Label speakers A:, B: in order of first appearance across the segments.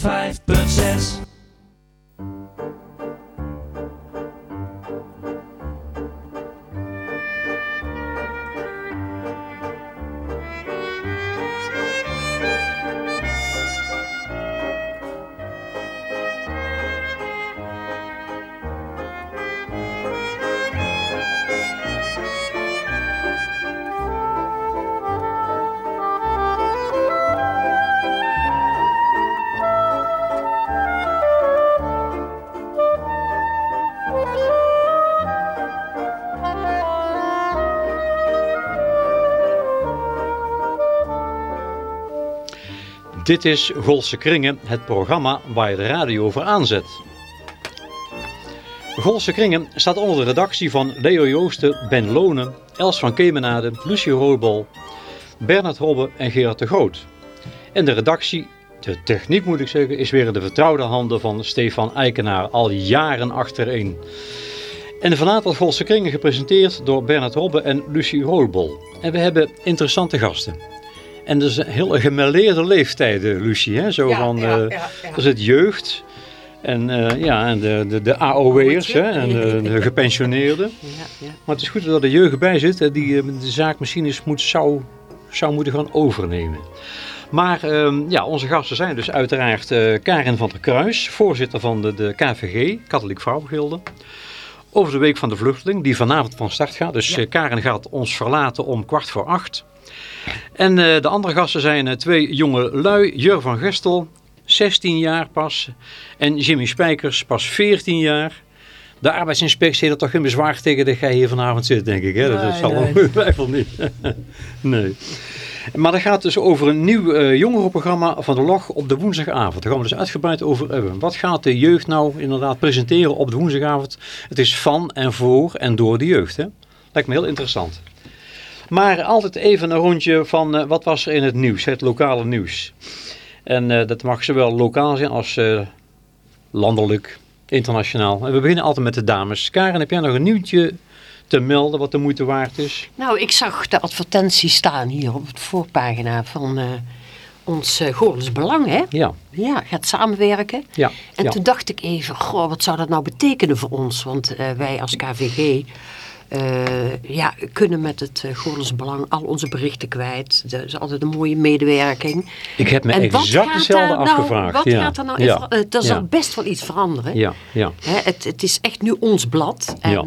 A: 5.6
B: Dit is Golse Kringen, het programma waar je de radio over aanzet. Golse Kringen staat onder de redactie van Leo Joosten, Ben Lonen, Els van Kemenade, Lucie Roodbol, Bernard Robbe en Gerard de Groot. En de redactie, de techniek moet ik zeggen, is weer in de vertrouwde handen van Stefan Eikenaar, al jaren achtereen. En vanavond wordt Golse Kringen gepresenteerd door Bernard Robbe en Lucie Roodbol. En we hebben interessante gasten. En dus heel gemeleerde leeftijden, Lucie. Hè? Zo
C: Ja,
B: van,
C: ja,
B: eh, er zit jeugd en, eh, ja, en de, de, de AOW'ers hè? en de, de gepensioneerden.
C: Ja, ja.
B: Maar het is goed dat er de jeugd bij zit die eh, de zaak misschien eens moet, zou, zou moeten gaan overnemen. Maar ehm, ja, onze gasten zijn dus uiteraard eh, Karin van der Kruis, voorzitter van de, de KVG, Katholiek Vrouwengilde. Over de Week van de Vluchteling, die vanavond van start gaat. Dus
C: Ja.
B: eh, Karin gaat ons verlaten om kwart voor acht. En eh, de andere gasten zijn eh, twee jonge lui. Jur van Gestel, 16 jaar pas. En Jimmy Spijkers, pas 14 jaar. De arbeidsinspectie heeft er toch geen bezwaar tegen dat jij hier vanavond zit, denk ik. Hè? dat
C: Nee,
B: zal
C: nee.
B: ongetwijfeld niet. nee. Maar dat gaat dus over een nieuw eh, jongerenprogramma van de Log op de woensdagavond. Daar gaan we dus uitgebreid over hebben. Wat gaat de jeugd nou inderdaad presenteren op de woensdagavond? Het is van en voor en door de jeugd. Hè? Lijkt me heel interessant. Maar altijd even een rondje van eh, wat was er in het nieuws, het lokale nieuws. En eh, dat mag zowel lokaal zijn als eh, landelijk, internationaal. En we beginnen altijd met de dames. Karen, heb jij nog een nieuwtje te melden wat de moeite waard is?
C: Nou, ik zag de advertentie staan hier op de voorpagina van ons uh, Goorles Belang, hè?
B: Ja,
C: Ja, gaat samenwerken.
B: ja.
C: En
B: ja.
C: toen dacht ik even, goh, wat zou dat nou betekenen voor ons? Want wij als KVG ja, kunnen met het uh, Goorles Belang al onze berichten kwijt. Dat is altijd een mooie medewerking.
B: Ik heb me
C: en wat
B: exact
C: daar nou,
B: afgevraagd.
C: Wat
B: ja.
C: gaat er nou
B: ja.
C: eh, er zal
B: ja.
C: best wel iets veranderen.
B: Ja, ja.
C: Hè, het, het is echt nu ons blad. En,
B: Ja.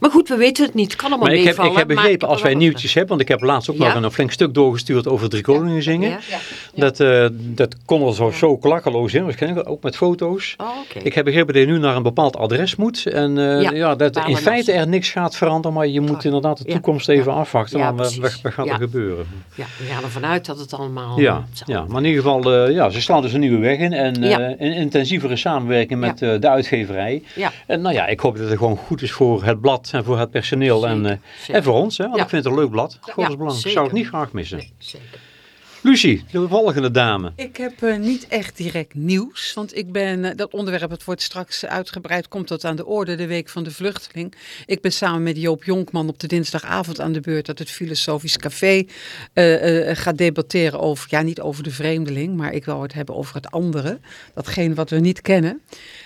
C: Maar goed, we weten het niet. Het kan allemaal
B: Maar ik heb,
C: meevallen.
B: ik heb begrepen, als wij nieuwtjes hebben, want ik heb laatst ook
C: Ja.
B: nog een flink stuk doorgestuurd over drie koningen zingen.
C: Ja.
B: Dat, eh, dat kon er zo, zo klakkeloos in, waarschijnlijk ook met foto's.
C: Oh.
B: Ik heb begrepen dat je nu naar een bepaald adres moet. En eh,
C: Ja,
B: dat in feite er niks gaat veranderen, maar je moet
C: Ah,
B: inderdaad de toekomst even afwachten. Wat, gaat er gebeuren?
C: Ja, we gaan ervan uit dat het allemaal...
B: Ja,
C: zal-
B: ja, maar in ieder geval, eh, ja, ze slaan dus een nieuwe weg in. En een intensievere samenwerking met de uitgeverij. En nou ja, ik hoop dat het gewoon goed is voor het blad en voor het personeel. En, eh,
C: zeker.
B: en voor ons, hè, want ik vind het een leuk blad. Belang. Ik zou het niet graag missen.
C: Nee, zeker.
B: Lucie, de volgende dame.
D: Ik heb eh, niet echt direct nieuws, want ik ben, eh, dat onderwerp het wordt straks uitgebreid, komt dat aan de orde, de Week van de Vluchteling. Ik ben samen met Joop Jonkman op de dinsdagavond aan de beurt dat het Filosofisch Café eh, gaat debatteren over, ja niet over de vreemdeling, maar ik wil het hebben over het andere, datgene wat we niet kennen.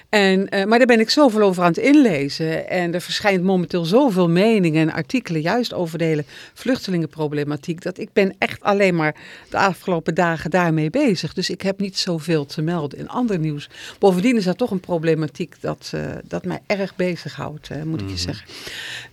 D: En, maar daar ben ik zoveel over aan het inlezen. En er verschijnt momenteel zoveel meningen en artikelen juist over de hele vluchtelingenproblematiek. Dat ik ben echt alleen maar de afgelopen dagen daarmee bezig. Dus ik heb niet zoveel te melden in ander nieuws. Bovendien is dat toch een problematiek dat, eh, dat mij erg bezighoudt, eh, moet ik je zeggen.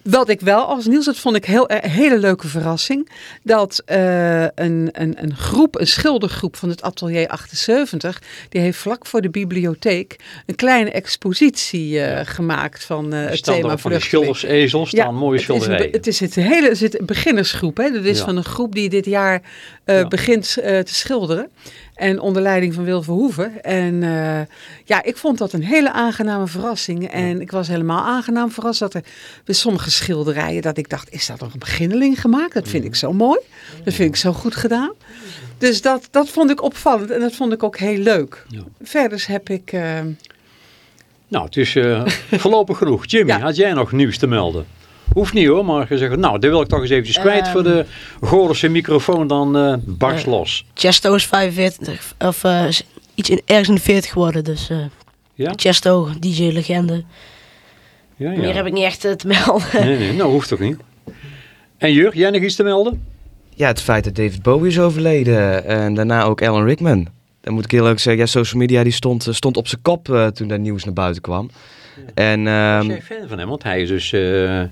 D: Wat ik wel als nieuws, dat vond ik heel, een hele leuke verrassing. Dat eh, een, een, een groep, een schildergroep van het Atelier 78, die heeft vlak voor de bibliotheek een kleine expositie eh, gemaakt van eh, het thema
B: van
D: vluchteling.
B: schildersezels staan mooie
D: het is, een,
B: schilderijen.
D: het is het hele het is een beginnersgroep. Hè? Dat is
B: Ja.
D: van een groep die dit jaar eh,
B: Ja.
D: begint eh, te schilderen. En onder leiding van Wil Verhoeven. En eh, ja, ik vond dat een hele aangename verrassing. En ik was helemaal aangenaam verrast dat er bij sommige schilderijen... dat ik dacht, is dat nog een beginneling gemaakt? Dat vind ik zo mooi. Dat vind ik zo goed gedaan. Dus dat, dat vond ik opvallend en dat vond ik ook heel leuk.
B: Ja.
D: Verder heb ik...
B: Nou, het is voorlopig genoeg. Jimmy, had jij nog nieuws te melden? Hoeft niet hoor, maar je zegt, nou, dit wil ik toch eens eventjes kwijt voor de Goorlense microfoon, dan eh barst
E: Eh,
B: los.
E: Chesto is 45, of eh,
A: iets in, ergens in de 40 geworden. Dus eh
B: Ja?
A: Chesto, DJ-legende.
B: Ja,
A: Meer
B: ja.
A: heb ik niet echt te melden.
B: Nee, nee, nou hoeft ook niet. En Jur, jij nog iets te melden?
E: Ja, het feit dat David Bowie is overleden en daarna ook Alan Rickman. Dan moet ik heel eerlijk zeggen, ja, social media die stond, stond op zijn kop eh, toen dat nieuws naar buiten kwam. En
B: Was
E: ehm,
B: jij fan van hem? Want hij is dus... eh,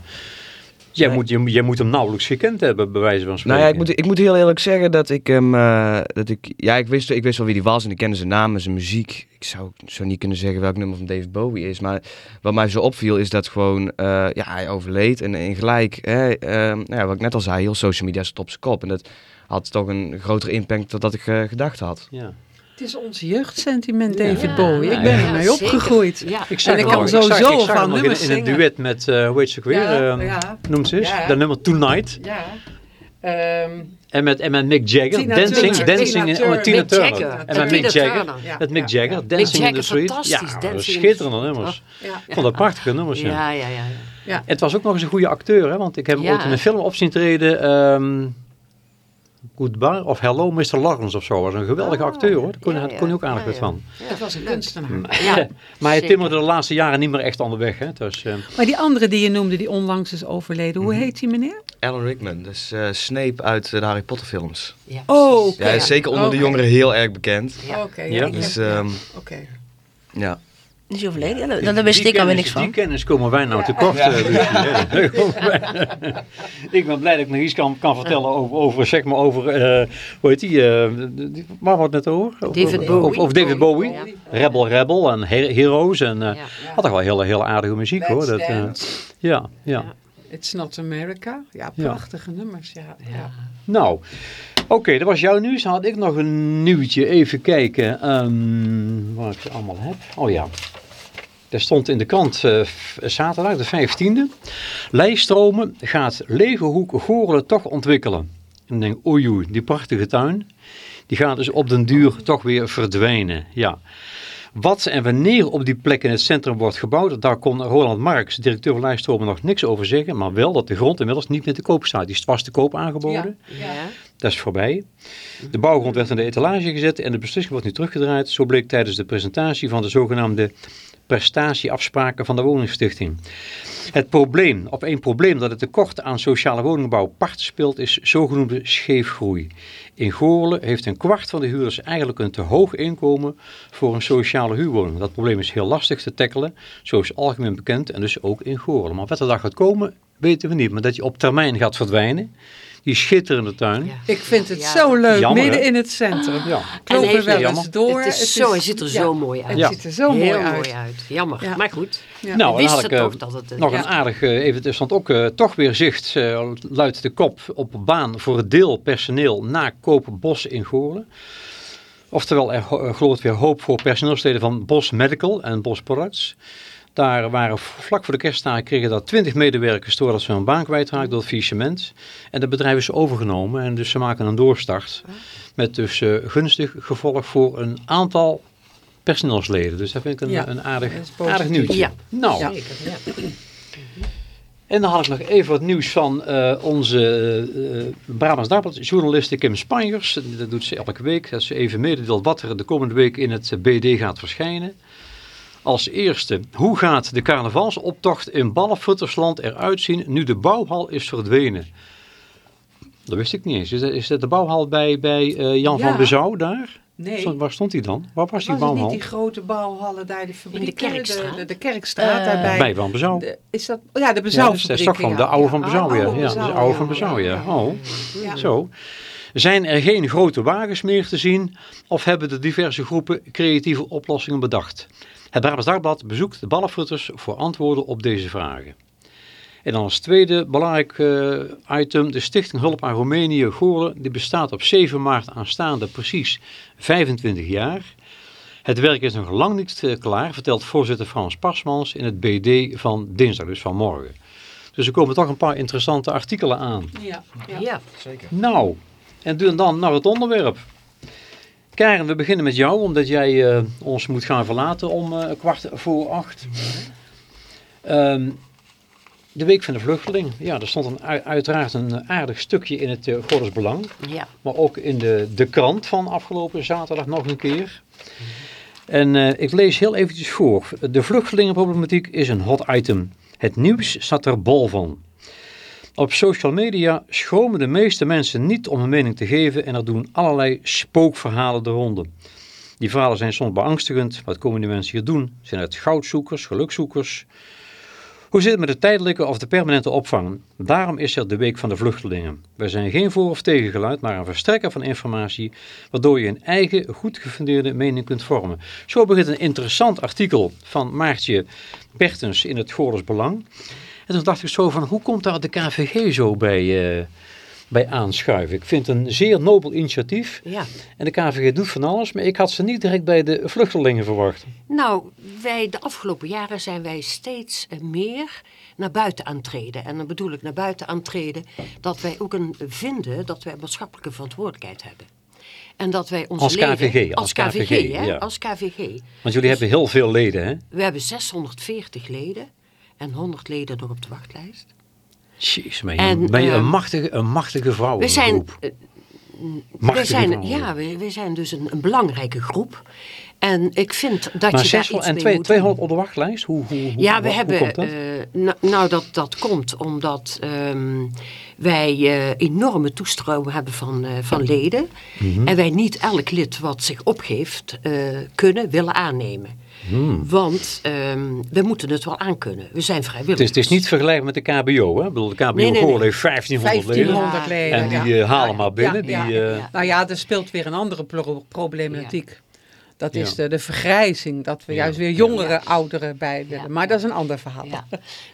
B: jij,
E: Nee.
B: moet, je, jij moet hem nauwelijks gekend hebben, bij wijze van spreken.
E: nou ja, ik moet, ik moet heel eerlijk zeggen dat ik hem, eh, dat ik, ja, ik wist, ik wist wel wie hij was en ik kende zijn naam en zijn muziek. Ik zou zo niet kunnen zeggen welk nummer van David Bowie is, maar wat mij zo opviel is dat gewoon, eh, ja, hij overleed en, en gelijk, hè, ehm, nou ja, wat ik net al zei, heel social media stond op zijn kop en dat had toch een grotere impact dan dat ik gedacht had.
B: Ja.
D: Het is ons jeugdsentiment. David
C: Ja,
D: Bowie. Ik
B: ja,
D: ben
B: ja,
D: ermee
C: zeker.
D: opgegroeid.
C: Ja.
B: Ik zag
D: En ik kan sowieso
B: ik zag hem
D: van
B: nog in,
D: nummers
B: in een duet met, eh hoe heet ze ook weer?
D: Ja,
B: Ehm,
D: ja.
B: Noem ze eens.
D: Ja.
B: Dat nummer Tonight.
D: Ja. Ehm,
B: En met, en met Mick Jagger.
D: Tina
B: Dancing,
D: Turner.
B: dancing
D: Tina
B: in, oh, met Tina
C: Mick
B: Turner.
C: Jagger.
B: En met Mick Jagger.
D: Ja.
B: Met Mick Jagger.
D: Ja.
B: Dancing in
C: Jagger,
B: the Street. Ja,
C: in
B: schitterende nummers.
D: ja.
B: Ik vond dat prachtige nummers. Ja.
C: Ja, ja, ja.
B: Het was ook nog eens een goede acteur, hè? want ik heb hem ooit in een film op zien treden. ehm Goodbye of Hello Mr. Lawrence of zo. was een geweldige
C: Ah,
B: acteur hoor. Daar kon,
C: ja,
B: daar
C: ja.
B: kon hij ook aardig
C: Ja,
B: wat
C: ja.
B: van.
D: Het was een kunstenaar.
C: Ja,
B: maar hij timmerde de laatste jaren niet meer echt aan de weg. Hè? Dus, eh,
D: Maar die andere die je noemde, die onlangs is overleden, hoe heet die meneer?
E: Alan Rickman, dus eh, Snape uit eh, de Harry Potter films.
C: Ja.
D: Oh,
E: hij is zeker onder de jongeren heel erg bekend.
C: Ja.
D: Oké,
B: Ja.
E: Dus
D: ja,
E: ehm,
D: oké.
E: ja.
A: Is hij overleden? Ja, daar wist ik alweer
B: kennis-
A: niks van.
B: Die kennis komen wij nou tekort. eh, Lucie, hè. ik ben blij dat ik nog iets kan, kan vertellen over, over, zeg maar, over, eh, hoe heet die, eh, die- waar wordt het net over?
C: David Bowie.
B: Over David Bowie.
C: Ja.
B: Rebel Rebel en He- Heroes. En uh,
C: Ja.
B: had toch wel hele, hele aardige muziek hoor. Dat, eh, ja, ja.
C: Ja.
D: It's Not America. Ja,
B: Ja.
D: prachtige nummers. Ja, ja.
B: Nou, oké, dat was jouw nieuws. Dan had ik nog een nieuwtje. Even kijken ehm, wat ik allemaal heb. Oh ja. Er stond in de krant eh, zaterdag de 15e. Lijststromen gaat Legerhoek Goorlen toch ontwikkelen. En ik denk, oei oei, die prachtige tuin. Die gaat dus op den duur toch weer verdwijnen. Ja. Wat en wanneer op die plek in het centrum wordt gebouwd, daar kon Roland Marks, directeur van Lijststromen, nog niks over zeggen. Maar wel dat de grond inmiddels niet meer te koop staat. Die was te koop aangeboden.
C: Ja.
B: Dat is voorbij. De bouwgrond werd in de etalage gezet en de beslissing wordt nu teruggedraaid. Zo bleek tijdens de presentatie van de zogenaamde prestatieafspraken van de woningstichting. Het probleem, of één probleem dat het tekort aan sociale woningbouw part speelt, is zogenoemde scheefgroei. In Goorlen heeft een kwart van de huurders eigenlijk een te hoog inkomen voor een sociale huurwoning. Dat probleem is heel lastig te tackelen, zo is algemeen bekend en dus ook in Goorlen. Maar wat er daar gaat komen, weten we niet. Maar dat je op termijn gaat verdwijnen, die schitterende tuin.
C: Ja.
D: Ik vind het
C: Ja.
D: zo leuk,
B: Jammer,
D: midden
B: hè?
D: in het centrum.
B: Ja.
D: Er
C: heeft-
D: wel
B: Jammer.
D: eens door.
C: Het is zo, het ziet er
D: ja,
C: zo mooi uit.
D: Het
B: Ja.
D: ziet er zo
C: Heel
D: mooi uit.
C: Jammer,
D: Ja.
C: maar goed.
D: Ja.
B: Nou,
C: We
B: dan had ik eh,
C: toch dat het... een-
B: nog
D: Ja.
B: een aardig, eh, even, er stond ook eh, toch weer zicht, eh, luidt de kop, op baan voor het deel personeel na Koop Bos in Goorlen. Oftewel, er er gloort weer hoop voor personeelsleden van Bos Medical en Bos Products. Daar waren vlak voor de kerstdagen kregen daar 20 medewerkers door dat ze hun baan kwijtraakten door het faillissement. En het bedrijf is overgenomen en dus ze maken een doorstart. Met dus eh, gunstig gevolg voor een aantal personeelsleden. Dus dat vind ik een,
D: Ja,
B: een aardig,
D: dat
B: aardig nieuwtje.
C: Ja.
B: Nou,
D: Ja.
B: En dan had ik nog even wat nieuws van eh, onze eh Brabants Dagblad journaliste Kim Spanjers. Dat doet ze elke week. Dat ze even mededeelt wat er de komende week in het BD gaat verschijnen. Als eerste, hoe gaat de carnavalsoptocht in Ballenfuttersland eruit zien nu de bouwhal is verdwenen? Dat wist ik niet eens. Is dat, is dat de bouwhal bij, bij eh, Jan
D: Ja.
B: van Bezouw daar?
D: Nee,
B: Stond- waar stond die dan? Waar was die
D: was
B: bouwhal?
D: niet die grote bouwhallen daar, de fabriek?
C: Kerkstraat?
D: De, de, de Kerkstraat
A: Eh,
D: daarbij.
B: Bij Van Bezouw.
D: De- is dat, oh ja, de
B: Ja,
D: bezouwfabriek.
B: dat is Stockholm, de oude van Bezouw, ja. Ja, de oude van Bezouw, ja. Oh,
D: Ja.
B: zo. Zijn er geen grote wagens meer te zien of hebben de diverse groepen creatieve oplossingen bedacht? Het Brabants Dagblad bezoekt de ballenfutters voor antwoorden op deze vragen. En dan als tweede belangrijk eh, item, de Stichting Hulp aan Roemenië Goorlen, die bestaat op 7 maart aanstaande precies 25 jaar. Het werk is nog lang niet eh, klaar, vertelt voorzitter Frans Pasmans in het BD van dinsdag, dus van morgen. Dus er komen toch een paar interessante artikelen aan.
D: Ja, ja.
C: Ja.
B: Nou, en doen dan naar het onderwerp. Karen, we beginnen met jou, omdat jij eh, ons moet gaan verlaten om eh, kwart voor acht. Ehm, de Week van de Vluchteling. Ja, er stond een, ui- uiteraard een aardig stukje in het uh, Godders Belang.
C: Ja.
B: Maar ook in de, de krant van afgelopen zaterdag nog een keer. En ik lees heel eventjes voor. De vluchtelingenproblematiek is een hot item. Het nieuws staat er bol van. Op social media schromen de meeste mensen niet om hun mening te geven en er doen allerlei spookverhalen de ronde. Die verhalen zijn soms beangstigend. Wat komen die mensen hier doen? Zijn het goudzoekers, gelukzoekers? Hoe zit het met de tijdelijke of de permanente opvang? Daarom is er de Week van de Vluchtelingen. Wij zijn geen voor- of tegengeluid, maar een verstrekker van informatie, waardoor je een eigen, goed gefundeerde mening kunt vormen. Zo begint een interessant artikel van Maartje Bertens in het Goorles Belang. En toen dacht ik zo van, hoe komt daar de KVG zo bij, eh, bij aanschuiven? Ik vind het een zeer nobel initiatief.
C: ja.
B: En de KVG doet van alles, maar ik had ze niet direct bij de vluchtelingen verwacht.
C: Nou, wij, de afgelopen jaren zijn wij steeds eh, meer naar buiten aantreden. En dan bedoel ik naar buiten aantreden dat wij ook een, vinden dat wij een maatschappelijke verantwoordelijkheid hebben. En dat wij onze
B: Als
C: leden...
B: KVG,
C: Als KVG,
B: KVG,
C: hè?
B: ja.
C: Als KVG.
B: Want jullie hebben heel veel leden, hè?
C: We hebben 640 leden en 100 leden nog op de wachtlijst.
B: Jeez, ben je,
C: En,
B: ben je een,
C: ehm,
B: machtige, een machtige vrouw.
C: We zijn, eh, we zijn, ja, we, we zijn dus een, een belangrijke groep. En ik vind dat
B: Maar
C: je daar
B: 600
C: iets
B: en
C: mee
B: twee-
C: moet
B: 200
C: doen.
B: op de wachtlijst? Hoe, hoe, hoe,
C: Ja, we
B: hoe
C: hebben.
B: komt dat?
C: eh, nou, nou, dat, dat komt omdat ehm, wij eh, enorme toestroom hebben van, eh, van leden.
B: Mhm.
C: En wij niet elk lid wat zich opgeeft eh, kunnen, willen aannemen.
B: Hmm.
C: Want ehm, we moeten het wel aankunnen. We zijn
B: het,
C: vrijwilligers.
B: is, het is niet vergelijkbaar met de KBO, hè? Ik bedoel, de KBO
C: Nee, nee,
B: heeft 1500 leden.
D: 1500 leden.
B: En die eh, halen maar binnen.
D: ja,
B: die,
D: ja.
B: eh,
C: Ja.
D: Nou ja, er speelt weer een andere pro- problematiek. Dat is
B: Ja.
D: de, de vergrijzing, dat we
B: Ja.
D: juist weer jongere ouderen bij willen.
C: Ja.
D: Maar dat is een ander verhaal.
C: Ja.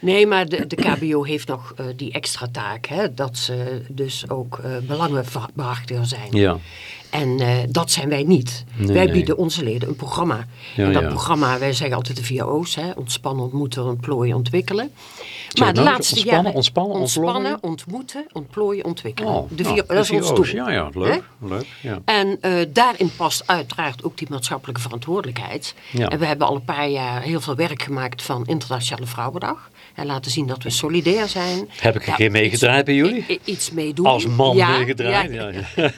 C: Nee, maar de, de KBO heeft nog eh, die extra taak. Hè, dat ze dus ook eh belangenbehartiger zijn.
B: ja.
C: En eh, dat zijn wij niet.
B: Nee,
C: wij
B: nee.
C: bieden onze leden een programma.
B: Ja,
C: en dat
B: ja.
C: programma, wij zeggen altijd de vier O's. Hè, ontspannen, ontmoeten, ontplooien, ontwikkelen. Maar de
B: nou
C: laatste
B: ontspannen,
C: jaren...
B: ontspannen,
C: ontspannen, ontmoeten, ontplooien, ontwikkelen.
B: Oh,
C: de
B: nou,
C: dat is ons doel.
B: Ja, ja, leuk. leuk ja.
C: En eh, daarin past uiteraard ook die maatschappelijke verantwoordelijkheid. En we hebben al een paar jaar heel veel werk gemaakt van Internationale Vrouwendag. En laten zien dat we solidair zijn.
B: Heb ik een keer meegedraaid bij jullie?
C: Iets meedoen.
B: Als man meegedraaid?
C: ja.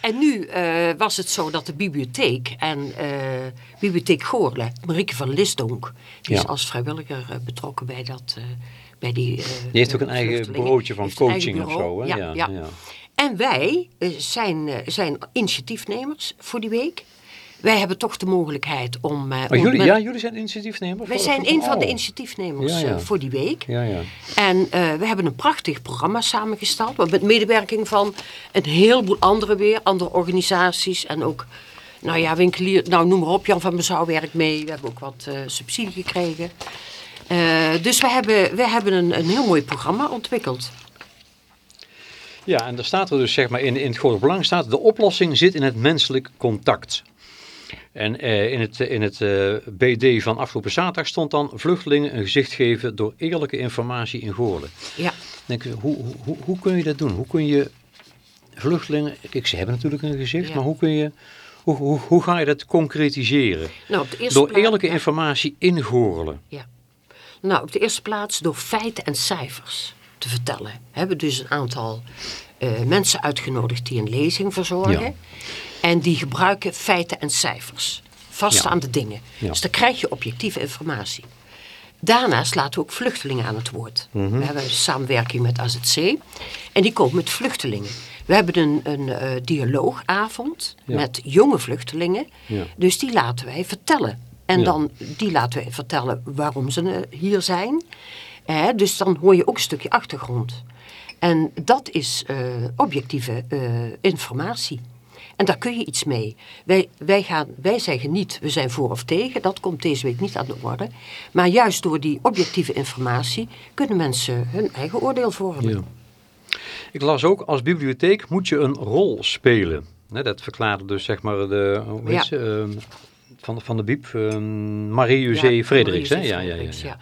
C: En nu eh, was het zo dat de bibliotheek en eh, bibliotheek Goorle, Marieke van Lisdonk, is als vrijwilliger eh, betrokken bij dat, bij die.
B: Die heeft ook een eigen bureautje van coaching of zo. Hè?
C: Ja, ja. En wij zijn, zijn initiatiefnemers voor die week. Wij hebben toch de mogelijkheid om. om
B: jullie,
C: met-
B: ja, jullie zijn initiatiefnemer?
C: wij
B: voor-
C: zijn een van de
B: oh.
C: initiatiefnemers
B: Ja, ja.
C: eh, voor die week.
B: Ja, ja.
C: En eh, we hebben een prachtig programma samengesteld. Met medewerking van een heleboel andere weer. Andere organisaties. En ook, nou ja, winkelier. Nou, noem maar op. Jan van Bezouw werkt mee. We hebben ook wat eh, subsidie gekregen. Dus we hebben, we hebben een, een heel mooi programma ontwikkeld.
B: Ja, en daar staat er dus zeg maar in, in het grote belang staat de oplossing zit in het menselijk contact. En eh, in het, in het eh, BD van afgelopen zaterdag stond dan vluchtelingen een gezicht geven door eerlijke informatie in Goorlen.
C: Ja.
B: Denk hoe, hoe, hoe, kun je dat doen? Hoe kun je vluchtelingen, kijk ze hebben natuurlijk een gezicht,
C: Ja.
B: maar hoe kun je, hoe, hoe, hoe ga je dat concretiseren?
C: Nou, op de eerste
B: Door
C: plaats-
B: eerlijke
C: ja.
B: informatie in Goorlen.
C: Ja. Nou, op de eerste plaats door feiten en cijfers te vertellen. We hebben dus een aantal eh, mensen uitgenodigd die een lezing verzorgen.
B: Ja.
C: En die gebruiken feiten en cijfers. Vaststaande dingen.
B: Ja.
C: Dus dan krijg je objectieve informatie. Daarnaast laten we ook vluchtelingen aan het woord.
B: Mhm.
C: We hebben een samenwerking met AZC. En die komen met vluchtelingen. We hebben een, een eh, dialoogavond
B: Ja.
C: met jonge vluchtelingen. Dus die laten wij vertellen. En dan die laten wij vertellen waarom ze eh, hier zijn. Eh, dus dan hoor je ook een stukje achtergrond. En dat is eh, objectieve informatie. En daar kun je iets mee. Wij, wij, gaan, wij zeggen niet, we zijn voor of tegen. Dat komt deze week niet aan de orde. Maar juist door die objectieve informatie kunnen mensen hun eigen oordeel vormen.
B: Ja. Ik las ook, als bibliotheek moet je een rol spelen. Dat verklaarde dus zeg maar de, hoe heet
C: Ja.
B: ze, ehm, van, de- van de Biep, ehm, Marie-José
C: Ja,
B: Frederiks. Hè? Ja, ja, ja, ja.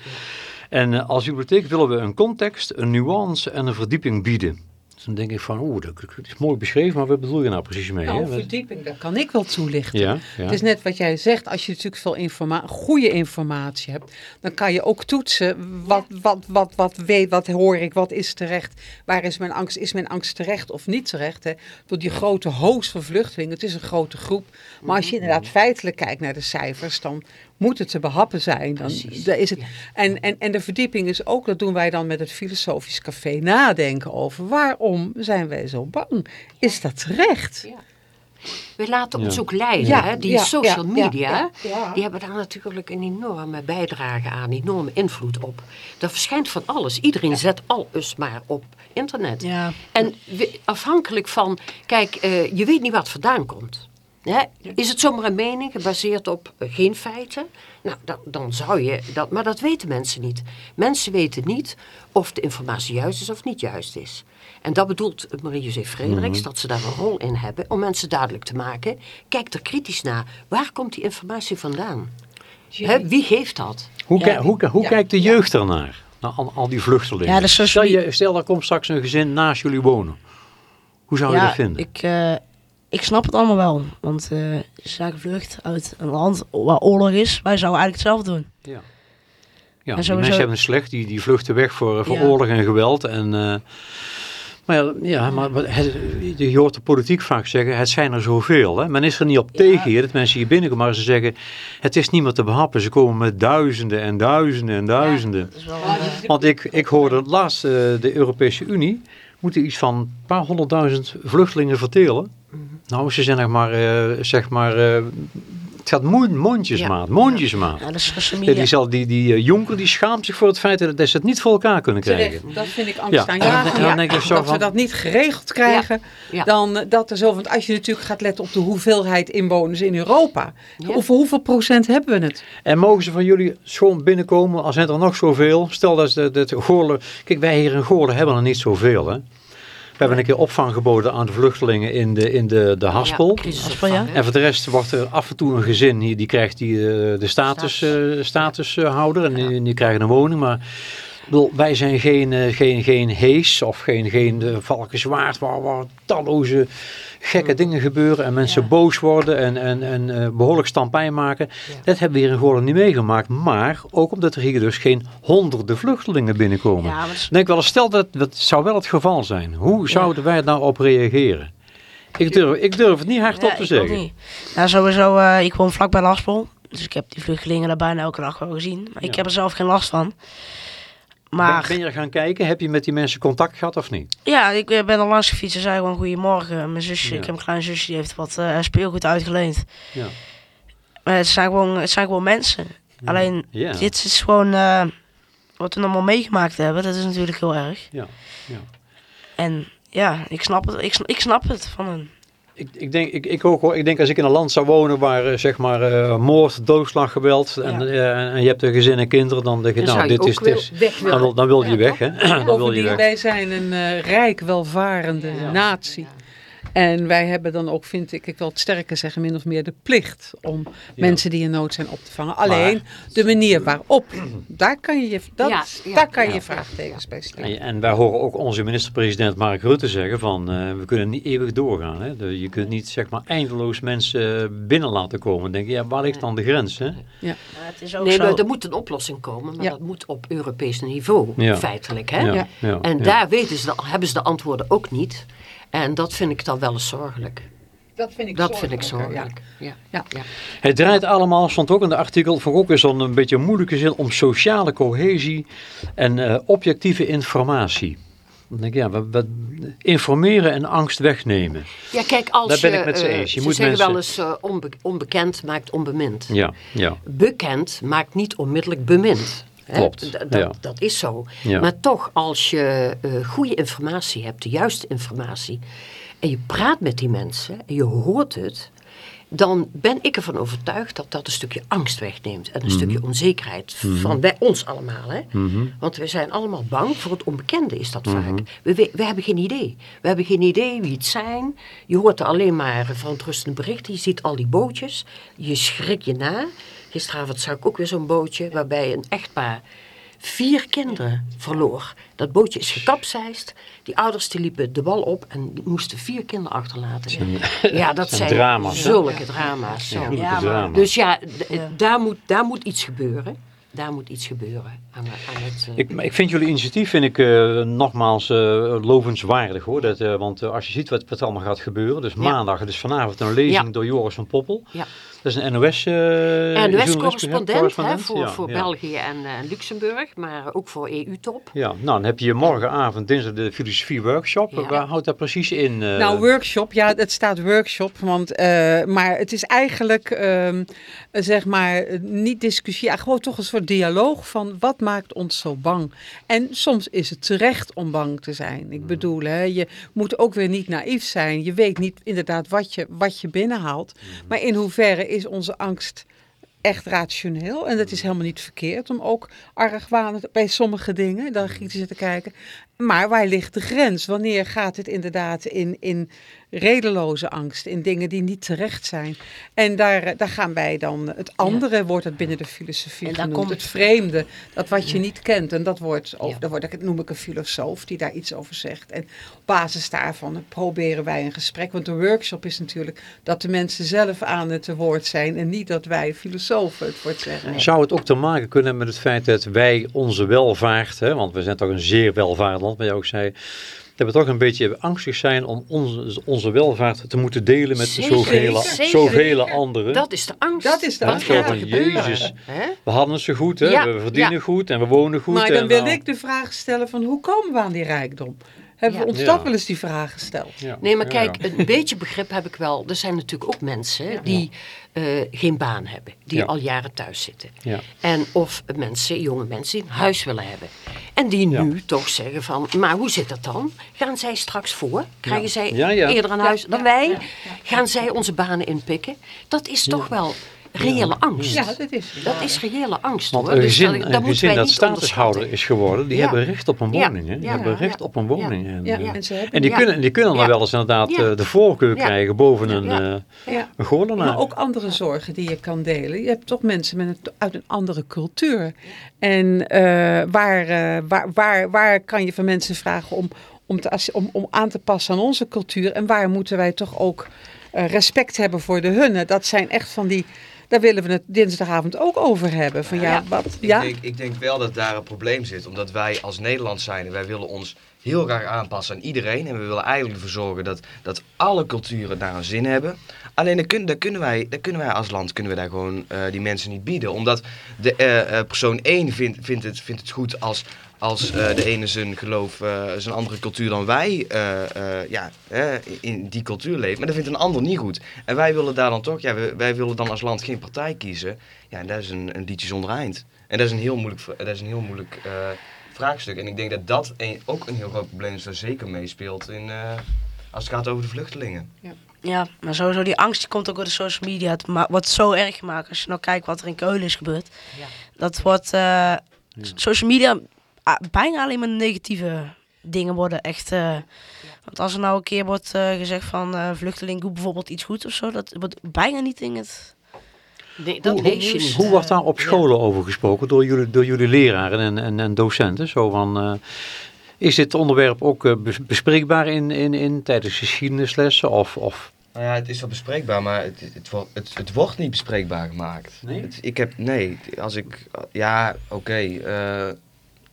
B: En eh, als bibliotheek willen we een context, een nuance en een verdieping bieden. Dan denk ik van, oeh, dat, is mooi beschreven, maar wat bedoel je nou precies mee?
D: Nou,
B: hè?
D: Verdieping, dat kan ik wel toelichten.
B: Ja, ja.
D: Het is net wat jij zegt, als je natuurlijk veel informa goede informatie hebt, dan kan je ook toetsen wat, wat, wat, wat weet, wat hoor ik, wat is terecht, waar is mijn angst, is mijn angst terecht of niet terecht. Hè? Door die grote host van vluchtelingen, het is een grote groep. Maar als je inderdaad feitelijk kijkt naar de cijfers, dan moet het te behappen zijn. Dan, is het,
C: ja.
D: en, en, en de verdieping is ook, dat doen wij dan met het Filosofisch Café, nadenken over waarom zijn wij zo bang? Is dat terecht?
C: Ja. We laten ons
B: Ja.
C: ook leiden.
D: Ja,
C: hè? Die
D: ja,
C: social media,
D: ja, ja.
C: die hebben daar natuurlijk een enorme bijdrage aan, een enorme invloed op. Er verschijnt van alles. Iedereen zet alles maar op internet.
A: Ja.
C: En we- afhankelijk van, kijk, eh, je weet niet waar het vandaan komt. Hè? Is het zomaar een mening gebaseerd op eh, geen feiten? Nou, dan, dan zou je dat, maar dat weten mensen niet. Mensen weten niet of de informatie juist is of niet juist is. En dat bedoelt Marie-José Frederiks, dat ze daar een rol in hebben om mensen duidelijk te maken. Kijk er kritisch naar. Waar komt die informatie vandaan? Hè, wie geeft dat?
B: Hoe,
A: Ja,
B: hoe, hoe
C: ja,
B: kijkt de jeugd ernaar? Naar al, al die vluchtelingen.
A: Ja,
B: stel,
A: me-
B: je, stel, er komt straks een gezin naast jullie wonen. Hoe zou je dat vinden?
A: Ik, eh, ik snap het allemaal wel. Want eh, ze zijn gevlucht uit een land waar oorlog is. Wij zouden eigenlijk hetzelfde doen.
B: Ja. Ja,
A: En
B: die
A: sowieso-
B: mensen hebben het slecht, die, die vluchten weg voor, voor
A: Ja.
B: oorlog en geweld. En, eh, maar ja, maar het, je hoort de politiek vaak zeggen, het zijn er zoveel. Hè? Men is er niet op tegen hier, dat mensen hier binnenkomen, maar ze zeggen, het is niet meer te behappen. Ze komen met duizenden en duizenden en duizenden.
A: Wel,
B: Want ik, ik hoorde laatst, eh, de Europese Unie moeten iets van een paar honderdduizend vluchtelingen vertelen.
C: Mhm.
B: Nou, ze zijn nog maar, eh, zeg maar, eh, het gaat mo- mondjesmaat, mondjesmaat.
A: ja, dat is
B: Ja, die, zal, die, die eh, jonker die schaamt zich voor het feit dat ze het niet voor elkaar kunnen krijgen.
D: Terecht, dat vind ik
B: Ja,
D: angstaanjagend.
B: en dan denk ik zo
D: dat we
B: van-
D: dat niet geregeld krijgen,
C: Ja.
D: dan eh, dat er zo. Want als je natuurlijk gaat letten op de hoeveelheid inwoners in Europa,
C: Ja.
D: over hoeveel procent hebben we het?
B: En mogen ze van jullie schoon binnenkomen, al zijn er nog zoveel. Stel dat, ze- dat Goorlen, kijk wij hier in Goorlen hebben er niet zoveel hè. We hebben een keer opvang geboden aan de vluchtelingen in de, in de, de Haspel.
C: Ja?
B: En voor de rest wordt er af en toe een gezin hier, die krijgt die, eh, de status,
C: Status.
B: eh, statushouder en die, die krijgen een woning. Maar wij zijn geen, eh, geen, geen hees of geen, geen Valkenswaard waar, waar talloze gekke dingen gebeuren en mensen boos worden en, en, en eh, behoorlijk stampijn maken. Dat hebben we hier in Goorlen niet meegemaakt. Maar ook omdat er hier dus geen honderden vluchtelingen binnenkomen.
A: Ja, maar
B: denk wel eens, stel dat dat zou wel het geval zijn. Hoe zouden wij daar op reageren? Ik durf, ik durf het niet hardop
A: Ja,
B: te zeggen.
A: niet. Nou, sowieso, eh, ik woon vlak bij Laspel. Dus ik heb die vluchtelingen daar bijna elke dag wel gezien. Maar ik heb er zelf geen last van.
B: Ben,
A: Maar
B: ben je er gaan kijken? Heb je met die mensen contact gehad of niet?
A: ja, ik eh, ben er langs gefietst en zei gewoon goedemorgen. Mijn zusje,
B: Ja.
A: ik heb een klein zusje, die heeft wat eh, speelgoed uitgeleend.
B: Ja.
A: Maar het zijn gewoon, het zijn gewoon mensen. Alleen,
B: Ja.
A: dit is gewoon eh, wat we allemaal meegemaakt hebben. Dat is natuurlijk heel erg.
B: Ja. ja.
A: En ja, ik snap het, ik, ik snap het van hen.
B: Ik, ik, denk, ik, ik, ook, hoor. ik denk als ik in een land zou wonen waar eh, zeg maar eh, moord, doodslag, geweld en,
D: Ja.
B: eh, en je hebt een gezin en kinderen, dan denk je
C: Dan
B: nou
C: je
B: dit is, is
C: weg
B: dan, dan wil je
C: Ja,
B: weg hè. dan wil je weg.
D: wij zijn een rijk, welvarende natie. En wij hebben dan ook, vind ik, ik wil het sterker zeggen, min of meer de plicht om mensen die in nood zijn op te vangen. Alleen de manier waarop, daar kan je, dat,
C: Ja, ja,
D: daar kan
C: ja.
D: je vraagtekens bij stellen.
B: En, en wij horen ook onze minister-president Mark Rutte zeggen van eh, we kunnen niet eeuwig doorgaan. Hè? Dus je kunt niet zeg maar eindeloos mensen binnen laten komen. Dan denk je, ja, waar ligt dan de grens? Hè?
A: Ja, het is ook
C: Nee,
A: zo.
C: maar er moet een oplossing komen, maar
D: Ja.
C: dat moet op Europees niveau,
B: Ja.
C: feitelijk. Hè?
B: Ja,
D: Ja.
B: ja,
C: En
B: ja.
C: daar weten ze, hebben ze de antwoorden ook niet. En dat vind ik dan wel eens zorgelijk.
D: Dat vind ik
C: Dat vind ik
D: zorgelijk, ja.
C: Ja.
D: Ja.
C: Ja.
B: Het draait allemaal, stond ook in de artikel, vond ik ook eens zo'n een beetje een moeilijke zin, om sociale cohesie en eh, objectieve informatie. Dan denk ik, ja, wat, informeren en angst wegnemen.
C: Ja, kijk, als
B: Daar ben ik met ze
C: eh,
B: eens. Je
C: ze
B: moet
C: zeggen wel
B: mensen-
C: eens, eh, onbe- onbekend maakt onbemind.
B: Ja, ja.
C: Bekend maakt niet onmiddellijk bemind.
B: Klopt,
C: dat,
B: ja.
C: dat is zo.
B: Ja.
C: Maar toch, als je eh, goede informatie hebt, de juiste informatie, en je praat met die mensen en je hoort het, dan ben ik ervan overtuigd dat dat een stukje angst wegneemt. En een stukje onzekerheid van wij, ons allemaal. Hè? Want we zijn allemaal bang voor het onbekende, is dat vaak. We, we, we hebben geen idee. We hebben geen idee wie het zijn. Je hoort er alleen maar verontrustende berichten. Je ziet al die bootjes. Je schrik je na. Gisteravond zag ik ook weer zo'n bootje waarbij een echtpaar vier kinderen verloor. Dat bootje is gekapseist. Die ouders die liepen de wal op en die moesten vier kinderen achterlaten. Ja, dat
B: zijn
C: zijn
B: drama's,
C: zulke drama's.
B: Ja,
C: zo.
A: Ja, maar-.
C: Dus ja, Daar, moet, daar moet iets gebeuren. Daar moet iets gebeuren aan, aan het... eh,
B: Ik, ik vind jullie initiatief vind ik, eh, nogmaals eh, lovenswaardig hoor. Dat, eh, want als je ziet wat, wat er allemaal gaat gebeuren. Dus maandag, dus vanavond een lezing
C: Ja.
B: door Joris van Poppel.
C: Ja.
B: Dat is een NOS eh journalist,
C: correspondent hè, voor,
B: Ja,
C: voor
B: ja.
C: België en eh, Luxemburg, maar ook voor EU-top.
B: Ja, nou dan heb je morgenavond dinsdag de filosofie workshop.
C: Ja.
B: Waar houdt dat precies in? eh?
D: Nou, workshop, ja, het staat workshop, want, eh, maar het is eigenlijk, ehm, eh, zeg maar, niet discussie, ja, gewoon toch een soort dialoog van wat maakt ons zo bang. En soms is het terecht om bang te zijn.
B: Mm.
D: Ik bedoel, hè, je moet ook weer niet naïef zijn. Je weet niet inderdaad wat je, wat je binnenhaalt.
B: Mm.
D: Maar in hoeverre is onze angst echt rationeel. En dat is helemaal niet verkeerd om ook argwanend bij sommige dingen dan kritisch te kijken. Maar waar ligt de grens? Wanneer gaat het inderdaad in, in redeloze angst, in dingen die niet terecht zijn? En daar, eh, daar gaan wij dan, het andere wordt het binnen de filosofie
A: En daar
D: genoemd,
A: komt-
D: het vreemde, dat wat je niet kent. En dat wordt, over,
C: Ja.
D: dat wordt, dat noem ik een filosoof die daar iets over zegt. En op basis daarvan proberen wij een gesprek. Want de workshop is natuurlijk dat de mensen zelf aan het woord zijn en niet dat wij filosofen het woord zeggen.
B: Zou het ook te maken kunnen met het feit dat wij onze welvaart, hè, want we zijn toch een zeer welvarend land, wat jij ook zei, dat we toch een beetje angstig zijn om onze, onze welvaart te moeten delen met
C: Zeker,
B: zoveel,
C: zeker.
B: zoveel anderen.
C: Dat is de angst.
D: Dat is de angst,
B: ja.
C: er
B: Van? Jezus.
C: Hè?
B: we hadden het zo goed, hè?
C: Ja,
B: we verdienen
C: ja.
B: goed en we wonen goed.
D: Maar
B: en
D: dan wil
B: nou-
D: ik de vraag stellen van hoe komen we aan die rijkdom? Hebben we ons
B: Ja.
D: dat wel eens die vraag gesteld?
B: Ja,
C: Nee, maar kijk,
B: ja.
C: een beetje begrip heb ik wel. Er zijn natuurlijk ook mensen die eh, geen baan hebben. Die
B: Ja.
C: al jaren thuis zitten.
B: Ja.
C: En of mensen, jonge mensen, die een huis willen hebben. En die
B: Ja.
C: nu toch zeggen van, maar hoe zit dat dan? Gaan zij straks voor? Krijgen
B: Ja.
C: zij
B: Ja, ja.
C: eerder een huis dan
D: ja,
C: wij?
D: ja,
C: Gaan zij onze banen inpikken? Dat is toch wel reële angst.
D: Ja, dat is.
C: Dat is reële angst
B: Want
C: hoor.
B: een
C: Dus
B: gezin,
C: dat,
B: een
C: dat
B: gezin statushouder is geworden, die
C: Ja.
B: hebben recht op een
C: Ja.
B: woning. Hè? Die
C: Ja.
B: hebben
C: Ja.
B: recht op een woning. En,
D: Ja,
B: eh,
D: en ze hebben
B: en die,
C: Ja.
B: kunnen, die kunnen dan wel eens inderdaad
C: Ja.
B: eh, de voorkeur
C: Ja.
B: krijgen boven een,
C: Ja.
B: eh
D: Ja.
B: een goorlenaar.
D: Maar ook andere zorgen die je kan delen. Je hebt toch mensen met een, uit een andere cultuur. En eh, waar, waar, waar, waar kan je van mensen vragen om, om, te, om, om aan te passen aan onze cultuur? En waar moeten wij toch ook eh, respect hebben voor de hunne? Dat zijn echt van die... Daar willen we het dinsdagavond ook over hebben. Van ja,
C: Ja.
D: wat...
E: Ik,
D: Ja?
E: denk, ik denk wel dat daar een probleem zit. Omdat wij als Nederland zijn, wij willen ons heel graag aanpassen aan iedereen. En we willen eigenlijk ervoor zorgen dat, dat alle culturen daar een zin hebben. Alleen dan, kunnen, wij, dan kunnen wij als land kunnen we daar gewoon eh, die mensen niet bieden. Omdat de eh, eh, persoon 1 vindt, het, het goed als, als de ene zijn geloof, zijn andere cultuur dan wij ja, in die cultuur leeft. Maar dat vindt een ander niet goed. En wij willen daar dan toch, ja, wij, willen dan als land geen partij kiezen. Ja, en dat is een, een liedje zonder eind. En dat is een heel moeilijk, dat is een heel moeilijk vraagstuk. En ik denk dat dat ook een heel groot probleem is dat zeker meespeelt in, als het gaat over de vluchtelingen.
A: Ja, maar sowieso die angst die komt ook door de social media. Het wordt zo erg gemaakt als je nou kijkt wat er in Keulen is gebeurd.
C: Ja.
A: Dat wordt eh, social media ah, bijna alleen maar negatieve dingen worden echt. eh, Want als er nou een keer wordt eh, gezegd van eh vluchteling doet bijvoorbeeld iets goed of zo, dat wordt bijna niet in het.
C: Nee, dat
B: Hoe-
C: lees je
A: hoe-
C: niet.
B: Hoe wordt daar op scholen over gesproken door jullie, door jullie leraren en, en, en docenten? Zo van, eh, is dit onderwerp ook bes- bespreekbaar in, in, in, tijdens geschiedenislessen? Of, of
E: Nou ja, het is wel bespreekbaar, maar het, het, wordt- het, het wordt niet bespreekbaar gemaakt.
B: Nee?
E: Het- ik heb, nee, als ik, ja, oké, eh,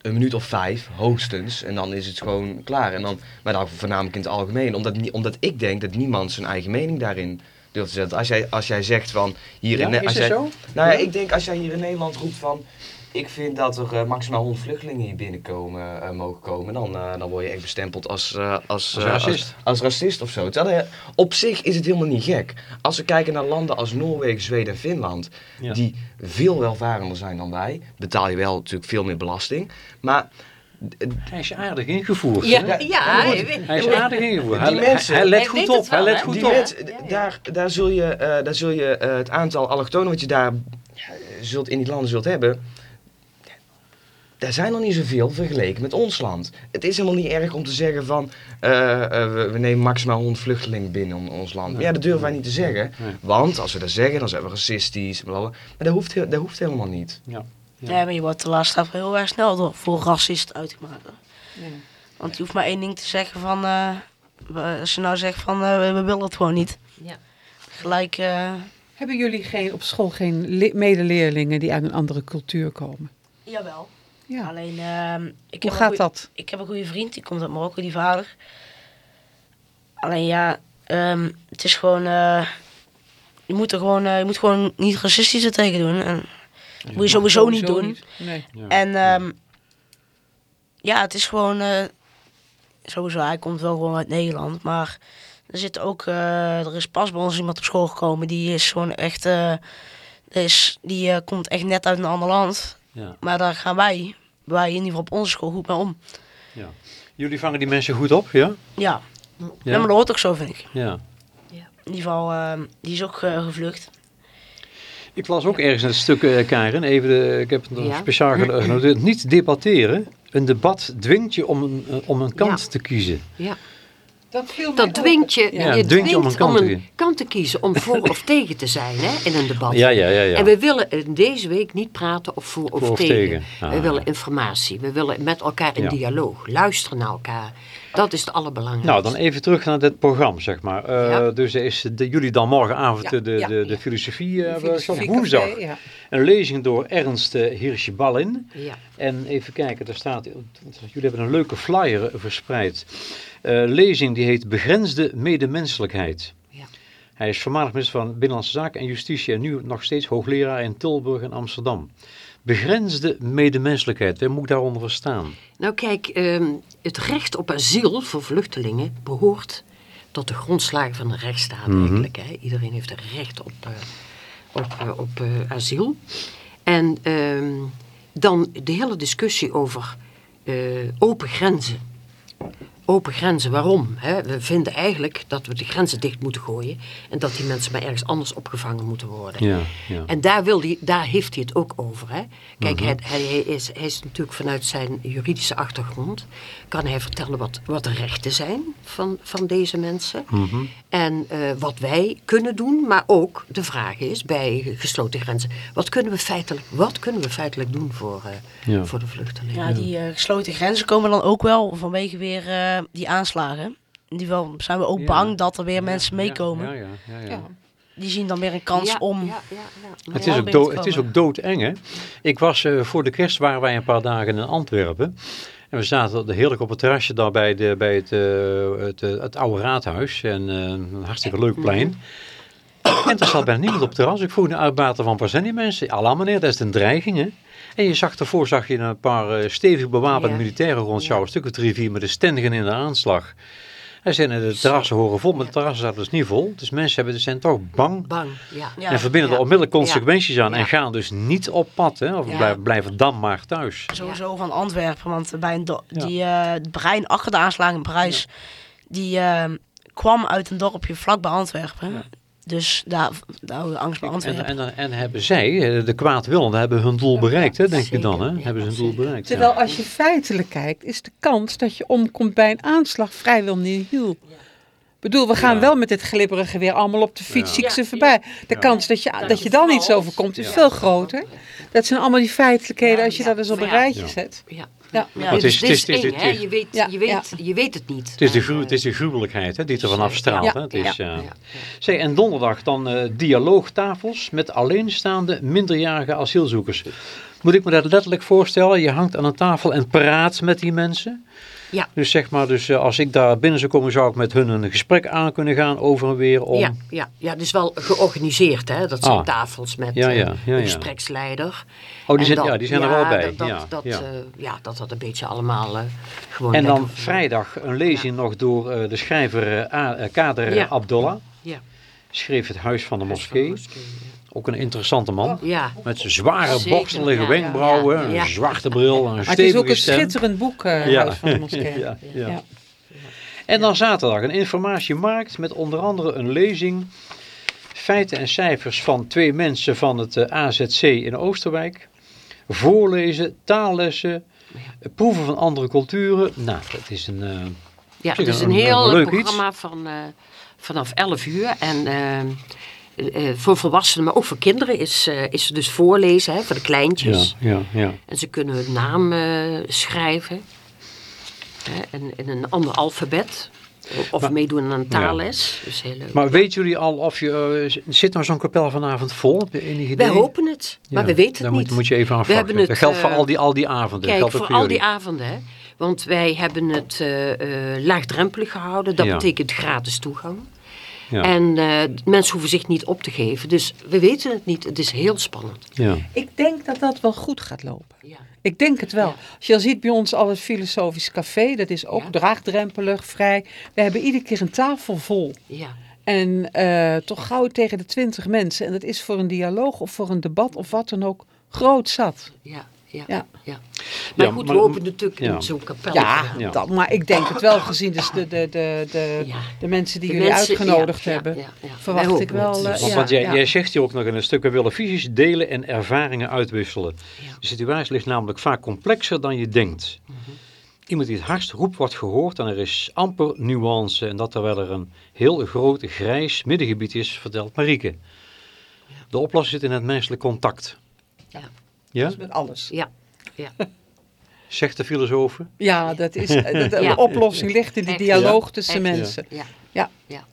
E: een minuut of vijf, hoogstens, en dan is het gewoon klaar. En dan, maar dan voornamelijk in het algemeen, omdat, omdat ik denk dat niemand zijn eigen mening daarin durft te zetten. Als jij, als jij zegt van, hier
B: Ja,
E: in,
B: is
E: jij,
B: zo?
E: Nou ja,
B: Ja?
E: ik denk als jij hier in Nederland roept van... Ik vind dat er eh, maximaal 100 vluchtelingen hier binnenkomen eh, mogen komen. Dan, eh, dan word je echt bestempeld als, eh, als,
B: Als
E: eh,
B: racist.
E: Als, als racist of zo. Terwijl, op zich is het helemaal niet gek. Als we kijken naar landen als Noorwegen, Zweden en Finland...
B: Ja.
E: die veel welvarender zijn dan wij... betaal je wel natuurlijk veel meer belasting. Maar
B: Hij is aardig ingevoerd.
C: Ja, ja,
E: Ja,
C: hij
B: Hij is aardig ingevoerd. Hij,
E: Die
B: hij-
E: mensen-
B: hij let goed op.
C: wel,
B: hij let goed
E: die
B: op.
E: Daar, daar zul je, eh, daar zul je het aantal allochtonen wat je daar zult, in die landen zult hebben... Daar zijn er niet zoveel vergeleken met ons land. Het is helemaal niet erg om te zeggen van... eh, eh, we, we nemen maximaal 100 vluchtelingen binnen on- ons land. Maar ja, dat durven wij niet te zeggen.
B: Nee.
E: Want als we dat zeggen, dan zijn we racistisch. Blablabla. Maar dat hoeft, heel- dat hoeft helemaal niet.
B: Ja.
A: Ja. maar je wordt de laatste tijd heel erg snel door voor racist uitgemaakt.
D: Ja.
A: Want je hoeft maar één ding te zeggen van... eh, als je nou zegt van eh, we, we willen het gewoon niet.
C: Ja.
A: Gelijk... eh,
D: Hebben jullie geen, op school geen le- medeleerlingen die uit een andere cultuur komen?
A: jawel.
D: Ja.
A: Alleen... ehm, ik
D: Hoe
A: heb
D: gaat
A: goeie-
D: dat?
A: Ik heb een goede vriend, die komt uit Marokko, die vader. Alleen ja, ehm, het is gewoon... eh, je, moet er gewoon eh, je moet gewoon niet racistisch er tegen doen. En, moet je sowieso niet doen.
D: Nee.
B: Ja.
A: En ehm, ja, het is gewoon... eh, sowieso, hij komt wel gewoon uit Nederland. Maar er zit ook... eh, er is pas bij ons iemand op school gekomen. Die is gewoon echt... eh, is, die komt echt net uit een ander land.
B: Ja.
A: Maar daar gaan wij, wij in ieder geval op onze school, goed mee om.
B: Jullie vangen die mensen goed op, ja?
A: Ja.
B: Ja.
A: Ja, maar dat hoort ook zo, vind ik.
B: Ja.
A: In ieder geval, ehm, die is ook eh, gevlucht.
B: Ik las ook ergens in het stuk, eh Karen, even de, ik heb het nog
C: Ja.
B: speciaal genoteerd. Niet debatteren. Een debat dwingt je om een, eh, om een kant
C: Ja.
B: te kiezen.
C: Ja.
D: Dat, viel
C: dwingt je,
B: Ja,
C: je
B: dwingt je om een kant te kiezen.
C: kant te kiezen, om voor of tegen te zijn hè, in een debat.
B: Ja, ja, ja. ja.
C: En we willen in deze week niet praten of voor of,
B: Voor of
C: tegen.
B: tegen. Ah.
C: We willen informatie. We willen met elkaar in
B: Ja.
C: dialoog. Luisteren naar elkaar. Dat is het allerbelangrijkste.
B: Nou, dan even terug naar dit programma, zeg maar. Eh,
C: Ja.
B: Dus er is de, jullie dan morgenavond
D: Ja,
B: de, de, de, filosofie, eh,
D: Filosofie
B: workshop. woensdag. Een lezing door Ernst uh.
C: Ja.
B: En even kijken, daar staat, jullie hebben een leuke flyer eh, verspreid. Eh, lezing die heet Begrensde medemenselijkheid.
C: Ja.
B: Hij is voormalig minister van Binnenlandse Zaken en Justitie en nu nog steeds hoogleraar in Tilburg en Amsterdam. Begrensde medemenselijkheid, wat moet ik daaronder verstaan?
C: Nou kijk, ehm, het recht op asiel voor vluchtelingen behoort tot de grondslagen van de rechtsstaat
B: Mhm.
C: eigenlijk. Hè. Iedereen heeft een recht op, eh, op, eh, op asiel. En ehm, dan de hele discussie over open grenzen. Open grenzen, waarom? Hè? We vinden eigenlijk dat we de grenzen dicht moeten gooien en dat die mensen maar ergens anders opgevangen moeten worden.
B: Ja, ja.
C: En daar, wil die, daar heeft hij het ook over. Hè? Kijk,
B: Mhm.
C: hij, hij, is, hij is natuurlijk vanuit zijn juridische achtergrond... kan hij vertellen wat, wat de rechten zijn van, van deze mensen.
B: Mhm.
C: En eh, wat wij kunnen doen. Maar ook de vraag is bij gesloten grenzen... wat kunnen we feitelijk, wat kunnen we feitelijk doen voor, eh,
B: Ja.
C: voor de vluchtelingen?
A: Ja, die eh, gesloten grenzen komen dan ook wel vanwege weer eh, die aanslagen. Die wel, zijn we ook
B: Ja.
A: bang dat er weer mensen meekomen.
B: Ja, ja, ja, ja.
D: Ja.
A: Die zien dan weer een kans
C: Ja,
A: om...
C: Ja, ja, ja.
B: Het is, ook dood, het is ook doodeng, hè? Ik was eh, voor de kerst waren wij een paar dagen in Antwerpen. En we zaten heerlijk op het terrasje daar bij, de, bij het, eh, het, het oude raadhuis. En eh, een hartstikke leuk plein. En er zat bijna niemand op het terras. Ik vroeg de uitbater van, waar zijn die mensen? Allah meneer, dat is een dreiging, hè? En je zag daarvoor zag je een paar eh, stevig bewapende
C: Ja.
B: militairen rondschouwen. Een stuk of drie, vier met de stendigen in de aanslag. Zei, nou, de terrassen horen vol, maar de terrassen zaten dus niet vol. Dus mensen hebben, zijn toch bang
C: Bang, ja.
A: Ja.
B: en verbinden
C: Ja.
B: er onmiddellijk consequenties aan
C: Ja.
B: en gaan dus niet op pad. Hè? Of
C: Ja.
B: blijven, blijven dan maar thuis.
A: Sowieso van Antwerpen, want bij een die, eh, brein achter de aanslag in Parijs, die eh, kwam uit een dorpje vlakbij Antwerpen. Dus daar, daar hou je angst bij
B: En, en, en hebben zij, eh, de kwaadwillenden, hebben hun doel bereikt, hè, denk je dan. Hè?
C: Ja,
B: hebben ze hun doel bereikt.
D: Terwijl
B: ja.
D: als je feitelijk kijkt, is de kans dat je omkomt bij een aanslag vrijwel nihil. Ik bedoel, we gaan
B: Ja.
D: wel met het glibberige weer allemaal op de fiets,
B: Ja.
D: zie ik ze voorbij. De
B: Ja.
D: kans dat je, dat je dan iets overkomt is
B: Ja.
D: veel groter. Dat zijn allemaal die feitelijkheden als je
C: Ja,
D: dat eens op een
C: ja.
D: rijtje
B: Ja.
D: zet.
C: Ja.
D: Ja.
B: Het
C: is,
B: is-
C: dit is
B: het is-
C: eng, hè? Je weet,
D: Ja,
C: je, weet,
D: ja.
C: je weet het niet.
B: Het is de, gru- het is de gruwelijkheid hè, die er vanaf straalt.
D: Ja.
B: Hè? Het is,
C: ja,
B: eh,
C: ja, ja.
B: Zeg, en donderdag dan eh, dialoogtafels met alleenstaande minderjarige asielzoekers. Moet ik me dat letterlijk voorstellen? Je hangt aan een tafel en praat met die mensen.
C: Ja.
B: Dus zeg maar, dus, eh, als ik daar binnen zou komen, zou ik met hun een gesprek aan kunnen gaan over en weer om...
C: Ja, ja, ja, het is wel georganiseerd, hè? Dat zijn
B: Ah.
C: tafels met
B: Ja,
C: eh,
B: ja, ja,
C: een
B: ja.
C: gespreksleider.
B: Oh, die zijn,
C: dat-
B: ja, die zijn er wel bij.
C: Dat,
B: ja,
C: dat,
B: ja.
C: eh, ja, dat dat een beetje allemaal eh, gewoon
B: En dan
C: lekker-
B: vrijdag een lezing nog door eh, de schrijver eh, eh, Kader
C: Ja.
B: Abdollah.
C: Ja.
B: Schreef Het Huis van de Moskee. Ook een interessante man.
C: Ja,
B: Met zijn zware,
C: Zeker,
B: borstelige
C: ja,
B: wenkbrauwen,
C: ja, ja.
B: een zwarte bril, een
D: Maar het is ook een
B: stem.
D: schitterend boek, eh
B: Ja.
D: Huis van de Moskee.
B: ja, ja.
D: Ja.
B: En dan zaterdag een informatiemarkt met onder andere een lezing. Feiten en cijfers van twee mensen van het eh, AZC in Oosterwijk. Voorlezen, taallessen, proeven van andere culturen. Nou, dat is een... eh,
C: ja het is
B: een-
C: een
B: een
C: heel
B: leuk
C: programma van, eh, vanaf 11 uur. En voor volwassenen, maar ook voor kinderen is, eh, is dus voorlezen hè, voor de
B: Ja,
C: kleintjes.
B: ja, ja.
C: En ze kunnen hun naam eh, schrijven. Hè, en in een ander alfabet. Of
B: Maar-
C: meedoen aan een taalles. Dus heel leuk.
B: Maar weten jullie al of je... eh, zit nou zo'n kapel vanavond vol? Heb je enig idee?
C: Wij hopen het, maar
B: Ja,
C: we weten het
B: dan
C: niet.
B: Moet, moet je even afwachten.
C: hebben het,
B: dat geldt voor
C: eh,
B: al die, al die avonden.
C: Kijk,
B: geldt ook
C: voor al die avonden. Hè, want wij hebben het eh, eh, laagdrempelig gehouden. Dat
B: Ja.
C: betekent gratis toegang.
B: Ja.
C: En eh, mensen hoeven zich niet op te geven. Dus we weten het niet. Het is heel spannend.
B: Ja.
D: Ik denk dat dat wel goed gaat lopen.
C: Ja.
D: Ik denk het wel.
C: Ja.
D: Als je al ziet bij ons al het filosofisch café, dat is ook
C: Ja.
D: draagdrempelig, vrij. We hebben iedere keer een tafel vol.
C: Ja.
D: En eh, toch gauw tegen de twintig mensen. En dat is voor een dialoog of voor een debat of wat dan ook groot zat.
C: Ja, ja,
D: Ja.
C: ja. Maar
B: Ja,
C: goed,
B: maar-
C: we hopen natuurlijk
B: ja.
C: in zo'n kapel.
D: Ja. Dat, maar ik denk het wel gezien dus de, de, de, de,
C: Ja.
D: de mensen die
C: De
D: jullie
C: mensen-
D: uitgenodigd hebben.
C: ja, ja. Wij
D: Verwacht ik wel. eh,
B: Want,
D: ja,
B: want jij,
D: ja.
B: jij zegt hier ook nog in een stuk, we willen visies delen en ervaringen uitwisselen.
C: Ja.
B: De situatie ligt namelijk vaak complexer dan je denkt.
C: Mhm.
B: Iemand die het hardst roept wordt gehoord en er is amper nuance en dat terwijl er een heel groot grijs middengebied is, vertelt Marieke. De oplossing zit in het menselijk contact.
C: Ja.
B: Ja?
D: Met alles.
C: Ja, ja.
B: Zegt de filosoof.
D: Ja, dat is, eh, dat- de
C: Ja.
D: oplossing ligt in die
C: Echt.
D: dialoog tussen
C: Echt.
D: mensen.
C: Ja.
D: Ja.
C: ja.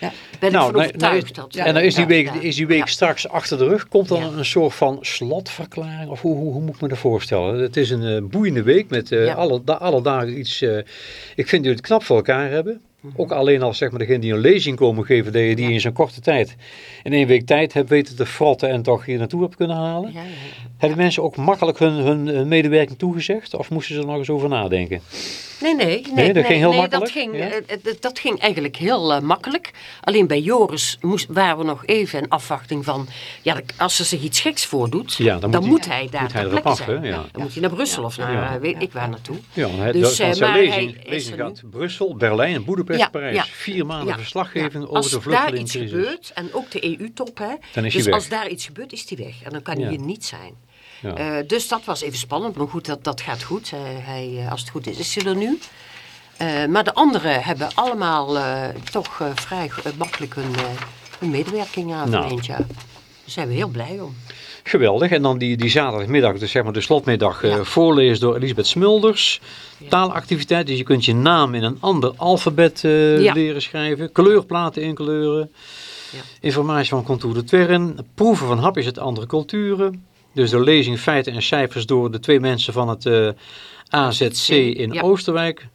D: Ja.
C: Ben
B: Nou,
C: ik van overtuigd dat...
D: Ja,
B: en dan is die week,
C: ja.
B: is die week
C: Ja.
B: straks achter de rug. Komt dan
C: Ja.
B: een soort van slotverklaring? Of hoe, hoe, hoe moet ik me dat voorstellen? Het is een eh, boeiende week met eh,
C: Ja.
B: alle, da- alle dagen iets. eh, ik vind jullie het knap voor elkaar hebben.
C: Mhm.
B: Ook alleen als zeg maar, degene die een lezing komen geven, dat je die
C: Ja.
B: in zo'n korte tijd, in één week tijd hebt weten te frotten en toch hier naartoe hebt kunnen halen.
C: Ja, ja.
B: Hebben mensen ook makkelijk hun, hun, hun medewerking toegezegd? Of moesten ze er nog eens over nadenken?
C: Nee, nee, nee,
B: dat ging heel
C: nee,
B: makkelijk,
C: Dat ging,
B: ja?
C: eh, eh, dat ging eigenlijk heel eh, makkelijk. Alleen bij Joris moest, waren we nog even in afwachting van... Ja, als er zich iets geks voordoet,
B: Ja, dan
C: dan,
B: moet
C: moet,
B: hij-
C: hij daar
B: moet hij erop af,
C: zijn. Dan moet hij naar Brussel of naar, weet ik waar naartoe.
B: Ja, want hij,
C: Dus, maar
B: lezing,
C: hij
B: lezing gaat Brussel, Berlijn, Boedapest,
C: Ja,
B: Parijs.
C: ja.
B: Vier maanden
C: Ja,
B: verslaggeving over
C: Als
B: de
C: daar iets
B: vluchtelingencrisis.
C: gebeurt, en ook de EU-top, hè.
B: Dan is
C: dus
B: weg.
C: als daar iets gebeurt, is hij weg. En dan kan hij hier niet zijn. Eh, dus dat was even spannend. Maar goed, dat, dat gaat goed. Eh, hij, eh, als het goed is, is hij er nu. Maar de anderen hebben allemaal toch vrij makkelijk hun, eh, hun medewerking aanverleend. Ja. Daar zijn we heel blij om.
B: Geweldig. En dan die, die zaterdagmiddag, dus zeg maar de slotmiddag, eh,
C: Ja.
B: voorlezen door Elisabeth Smulders. Taalactiviteit, dus je kunt je naam in een ander alfabet eh,
C: Ja.
B: leren schrijven. Kleurplaten inkleuren.
C: Ja.
B: Informatie van Contour de Twern. Proeven van hapjes uit andere culturen. Dus de lezing feiten en cijfers door de twee mensen van het eh, AZC in. Oosterwijk.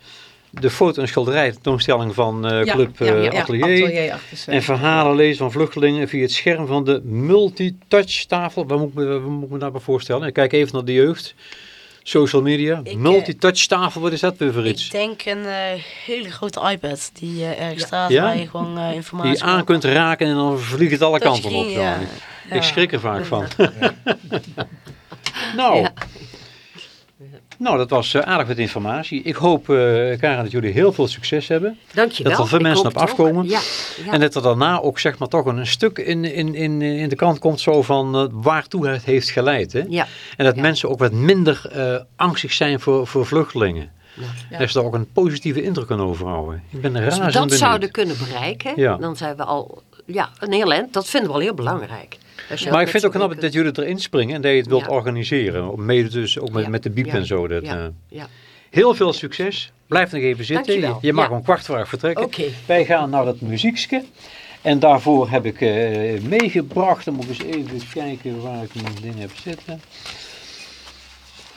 B: De foto- en schilderij tentoonstelling van
D: Ja,
B: Club
D: ja,
B: eh,
D: ja,
B: Atelier. En verhalen lezen van vluchtelingen via het scherm van de multitouch tafel. Wat moet ik me, wat moet ik me daarbij voorstellen? Ik kijk even naar de jeugd. Social media.
A: Eh,
B: multitouch tafel, wat is dat weer voor iets?
A: Ik denk een hele grote iPad die ergens
C: Ja.
A: staat
B: Ja?
A: waar je gewoon informatie
B: Die je aan kunt raken en dan vliegt het alle kanten op.
A: Ja.
B: Ik schrik er vaak van. nou. Nou, dat was eh, aardig met informatie. Ik hoop, eh Karen, dat jullie heel veel succes hebben.
C: Dankjewel.
B: Dat er veel mensen op afkomen.
C: Ja, ja.
B: En dat er daarna ook zeg maar toch een stuk in, in, in, in de krant komt zo van eh, waartoe het heeft geleid. Hè?
C: ja.
B: En dat
C: Ja.
B: mensen ook wat minder eh, angstig zijn voor, voor vluchtelingen.
C: Ja.
B: Dat ze daar ook een positieve indruk aan overhouden. Ik ben
C: Als
B: razend
C: we dat
B: benieuwd.
C: zouden kunnen bereiken,
B: Ja.
C: dan zijn we al ja, een heel eind. Dat vinden we al heel belangrijk.
B: Maar ik vind het ook knap dat jullie erin springen en dat je het wilt organiseren. Mede dus ook met, met de biep en zo. Dat,
C: Ja.
B: eh,
C: Ja.
B: heel veel succes. Blijf nog even zitten.
C: Dankjewel.
B: Je mag
C: Ja.
B: om kwart voor acht vertrekken. Wij gaan naar dat muziekske. En daarvoor heb ik eh, meegebracht. Dan moet ik eens even kijken waar ik mijn ding heb zitten.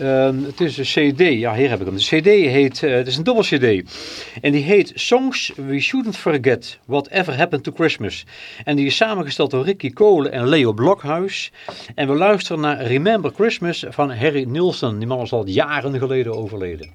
B: Ehm, het is een cd, ja hier heb ik hem. De cd heet, eh, het is een dubbel cd. En die heet Songs We Shouldn't Forget, Whatever Happened to Christmas. En die is samengesteld door Ricky Kolen en Leo Blokhuis. En we luisteren naar Remember Christmas van Harry Nilsson. Die man is al jaren geleden overleden.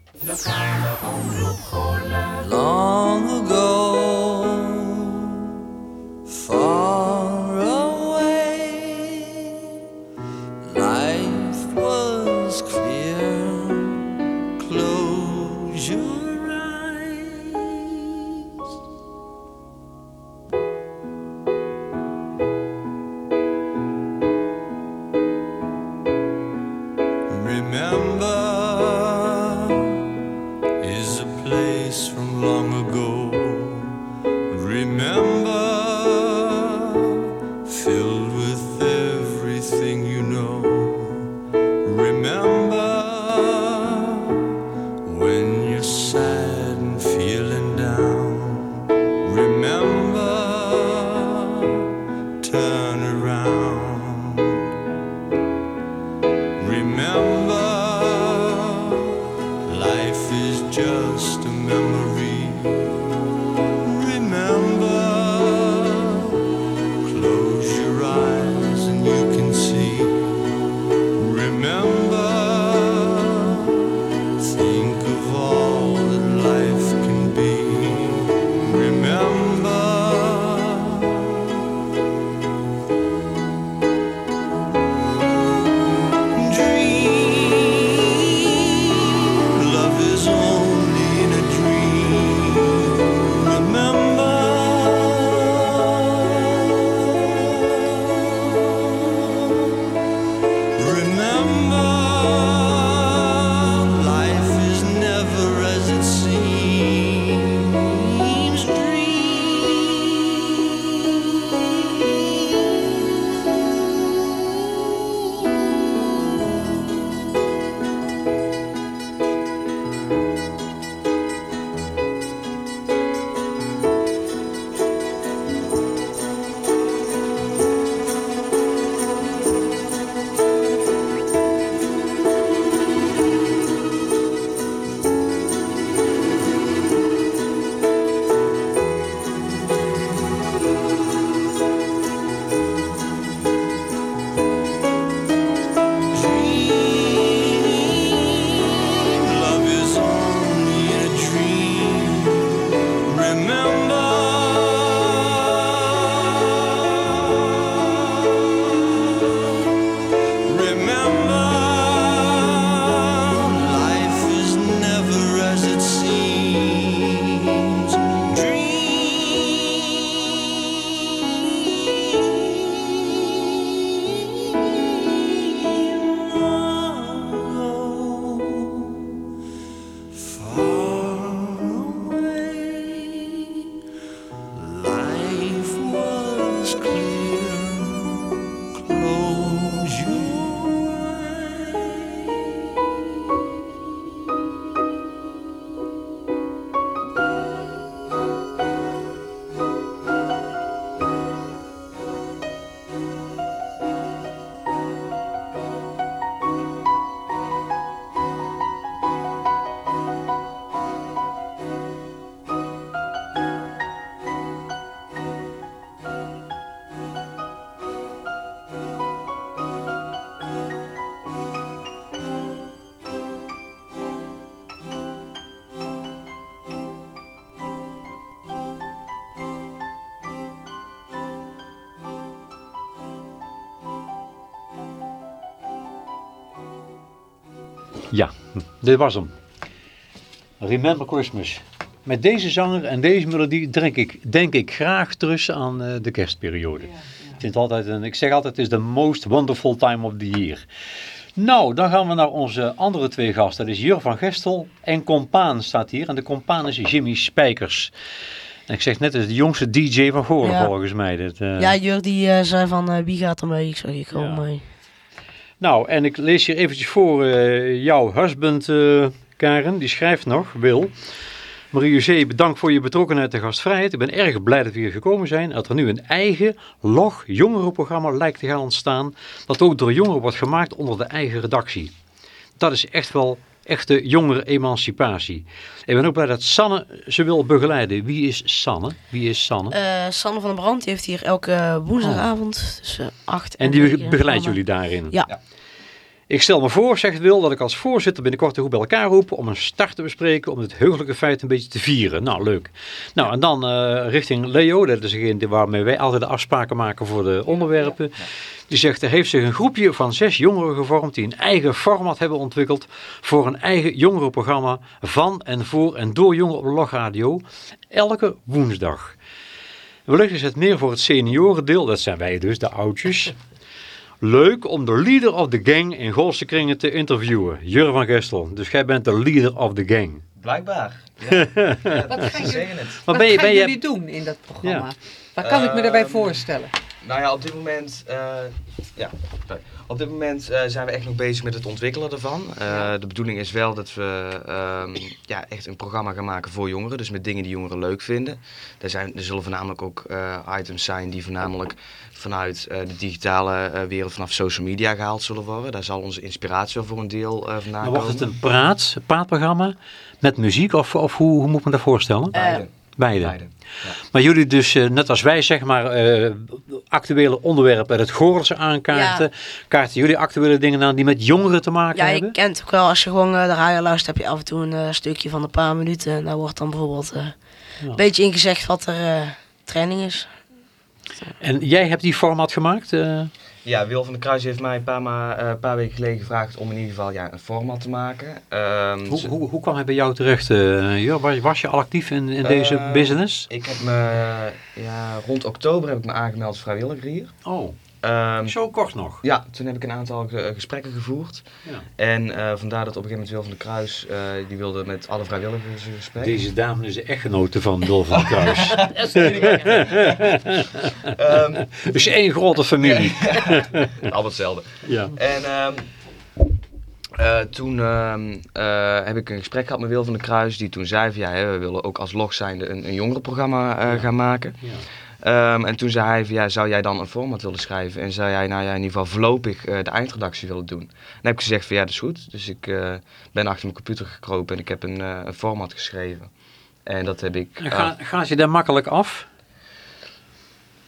B: Ja, dit was hem. Remember Christmas. Met deze zanger en deze melodie denk ik, denk ik graag terug aan eh, de kerstperiode. Ik, vind het altijd een, ik zeg altijd, het is the most wonderful time of the year. Nou, dan gaan we naar onze andere twee gasten. Dat is Jur van Gestel en Compaan staat hier. En de Compaan is Jimmy Spijkers. En ik zeg net, het is de jongste DJ van Goorlen
A: Ja.
B: volgens mij. Dit, eh.
A: Ja, Jur die eh, zei van eh, wie gaat er mee? Ik zeg ik gewoon
B: Ja.
A: mee.
B: Nou, en ik lees hier eventjes voor eh, jouw husband, eh, Karen. Die schrijft nog, Wil. Marie-José, bedankt voor je betrokkenheid en gastvrijheid. Ik ben erg blij dat we hier gekomen zijn. Dat er nu een eigen log jongerenprogramma lijkt te gaan ontstaan. Dat ook door jongeren wordt gemaakt onder de eigen redactie. Dat is echt wel echte jongeren-emancipatie. Ik ben ook blij dat Sanne ze wil begeleiden. Wie is Sanne? Wie is Sanne?
A: Eh Sanne van der Brand die heeft hier elke woensdagavond tussen 8 en
B: en die
A: negen
B: begeleidt jullie daarin?
A: Ja.
B: Ik stel me voor, zegt Wil, dat ik als voorzitter binnenkort de groep bij elkaar roep om een start te bespreken, om het heugelijke feit een beetje te vieren. Nou, leuk. Nou, en dan eh, richting Leo, dat is degene waarmee wij altijd de afspraken maken voor de onderwerpen. Die zegt, er heeft zich een groepje van zes jongeren gevormd die een eigen format hebben ontwikkeld voor een eigen jongerenprogramma van en voor en door jongeren op de logradio, elke woensdag. Wellicht is het meer voor het seniorendeel, dat zijn wij dus, de oudjes. Leuk om de leader of the gang in Goolse kringen te interviewen. Jur van Gestel. Dus jij bent de leader of the gang.
E: Blijkbaar. Ja.
D: Wat gaan, jullie,
E: het.
D: Wat
B: ben je,
D: gaan
B: ben je,
D: jullie doen in dat programma?
B: Ja.
D: Wat kan ik me daarbij
E: Ehm,
D: voorstellen?
E: Nou ja, op dit moment, eh, ja, sorry. op dit moment eh, zijn we echt nog bezig met het ontwikkelen ervan. Eh, De bedoeling is wel dat we ehm, ja, echt een programma gaan maken voor jongeren. Dus met dingen die jongeren leuk vinden. Er, zijn, er zullen voornamelijk ook eh, items zijn die voornamelijk vanuit eh, de digitale eh, wereld, vanaf social media gehaald zullen worden. Daar zal onze inspiratie wel voor een deel eh vandaan komen.
B: wordt het een praat, praatprogramma met muziek of, of hoe, hoe moet men dat voorstellen?
E: Beide.
B: Beide.
E: Beide. Ja.
B: Maar jullie dus, eh, net als wij zeg maar, eh, actuele onderwerpen uit het Goorlense aankaarten. Kaarten jullie actuele dingen aan die met jongeren te maken
A: Ja, je
B: hebben?
A: kent ook wel, als je gewoon eh, de radio luistert, heb je af en toe een stukje van een paar minuten. En daar wordt dan bijvoorbeeld eh,
B: Ja.
A: een beetje ingezegd wat er eh, training is.
B: En jij hebt die format gemaakt?
E: Ja, Wil van der Kruis heeft mij een paar, ma- eh, paar weken geleden gevraagd om in ieder geval ja, een format te maken. Ehm,
B: hoe, hoe, hoe kwam hij bij jou terecht? Jur? was, was je al actief in, in deze
E: Eh,
B: business?
E: Ik heb me, ja, rond oktober heb ik me aangemeld als vrijwilliger hier.
B: Oh,
E: Ehm,
B: Zo kort nog.
E: ja, toen heb ik een aantal eh, gesprekken gevoerd.
B: Ja.
E: En eh, vandaar dat op een gegeven moment Wil van der Kruis, eh, die wilde met alle vrijwilligers een gesprek.
B: Deze dame is de echtgenote van Wil van der Kruis.
E: Ehm,
B: dus één grote familie.
E: allemaal hetzelfde.
B: Ja.
E: En ehm, eh, toen ehm, eh, heb ik een gesprek gehad met Wil van der Kruis, die toen zei van ja, hè, we willen ook als log zijnde een, een jongerenprogramma eh, gaan maken.
B: Ja.
E: Ehm, en toen zei hij van ja, zou jij dan een format willen schrijven? En zei hij, nou ja, in ieder geval voorlopig eh, de eindredactie willen doen. Dan heb ik gezegd van ja, dat is goed. Dus ik eh, ben achter mijn computer gekropen en ik heb een, eh, een format geschreven. En dat heb ik...
B: Ga, gaat je daar makkelijk af?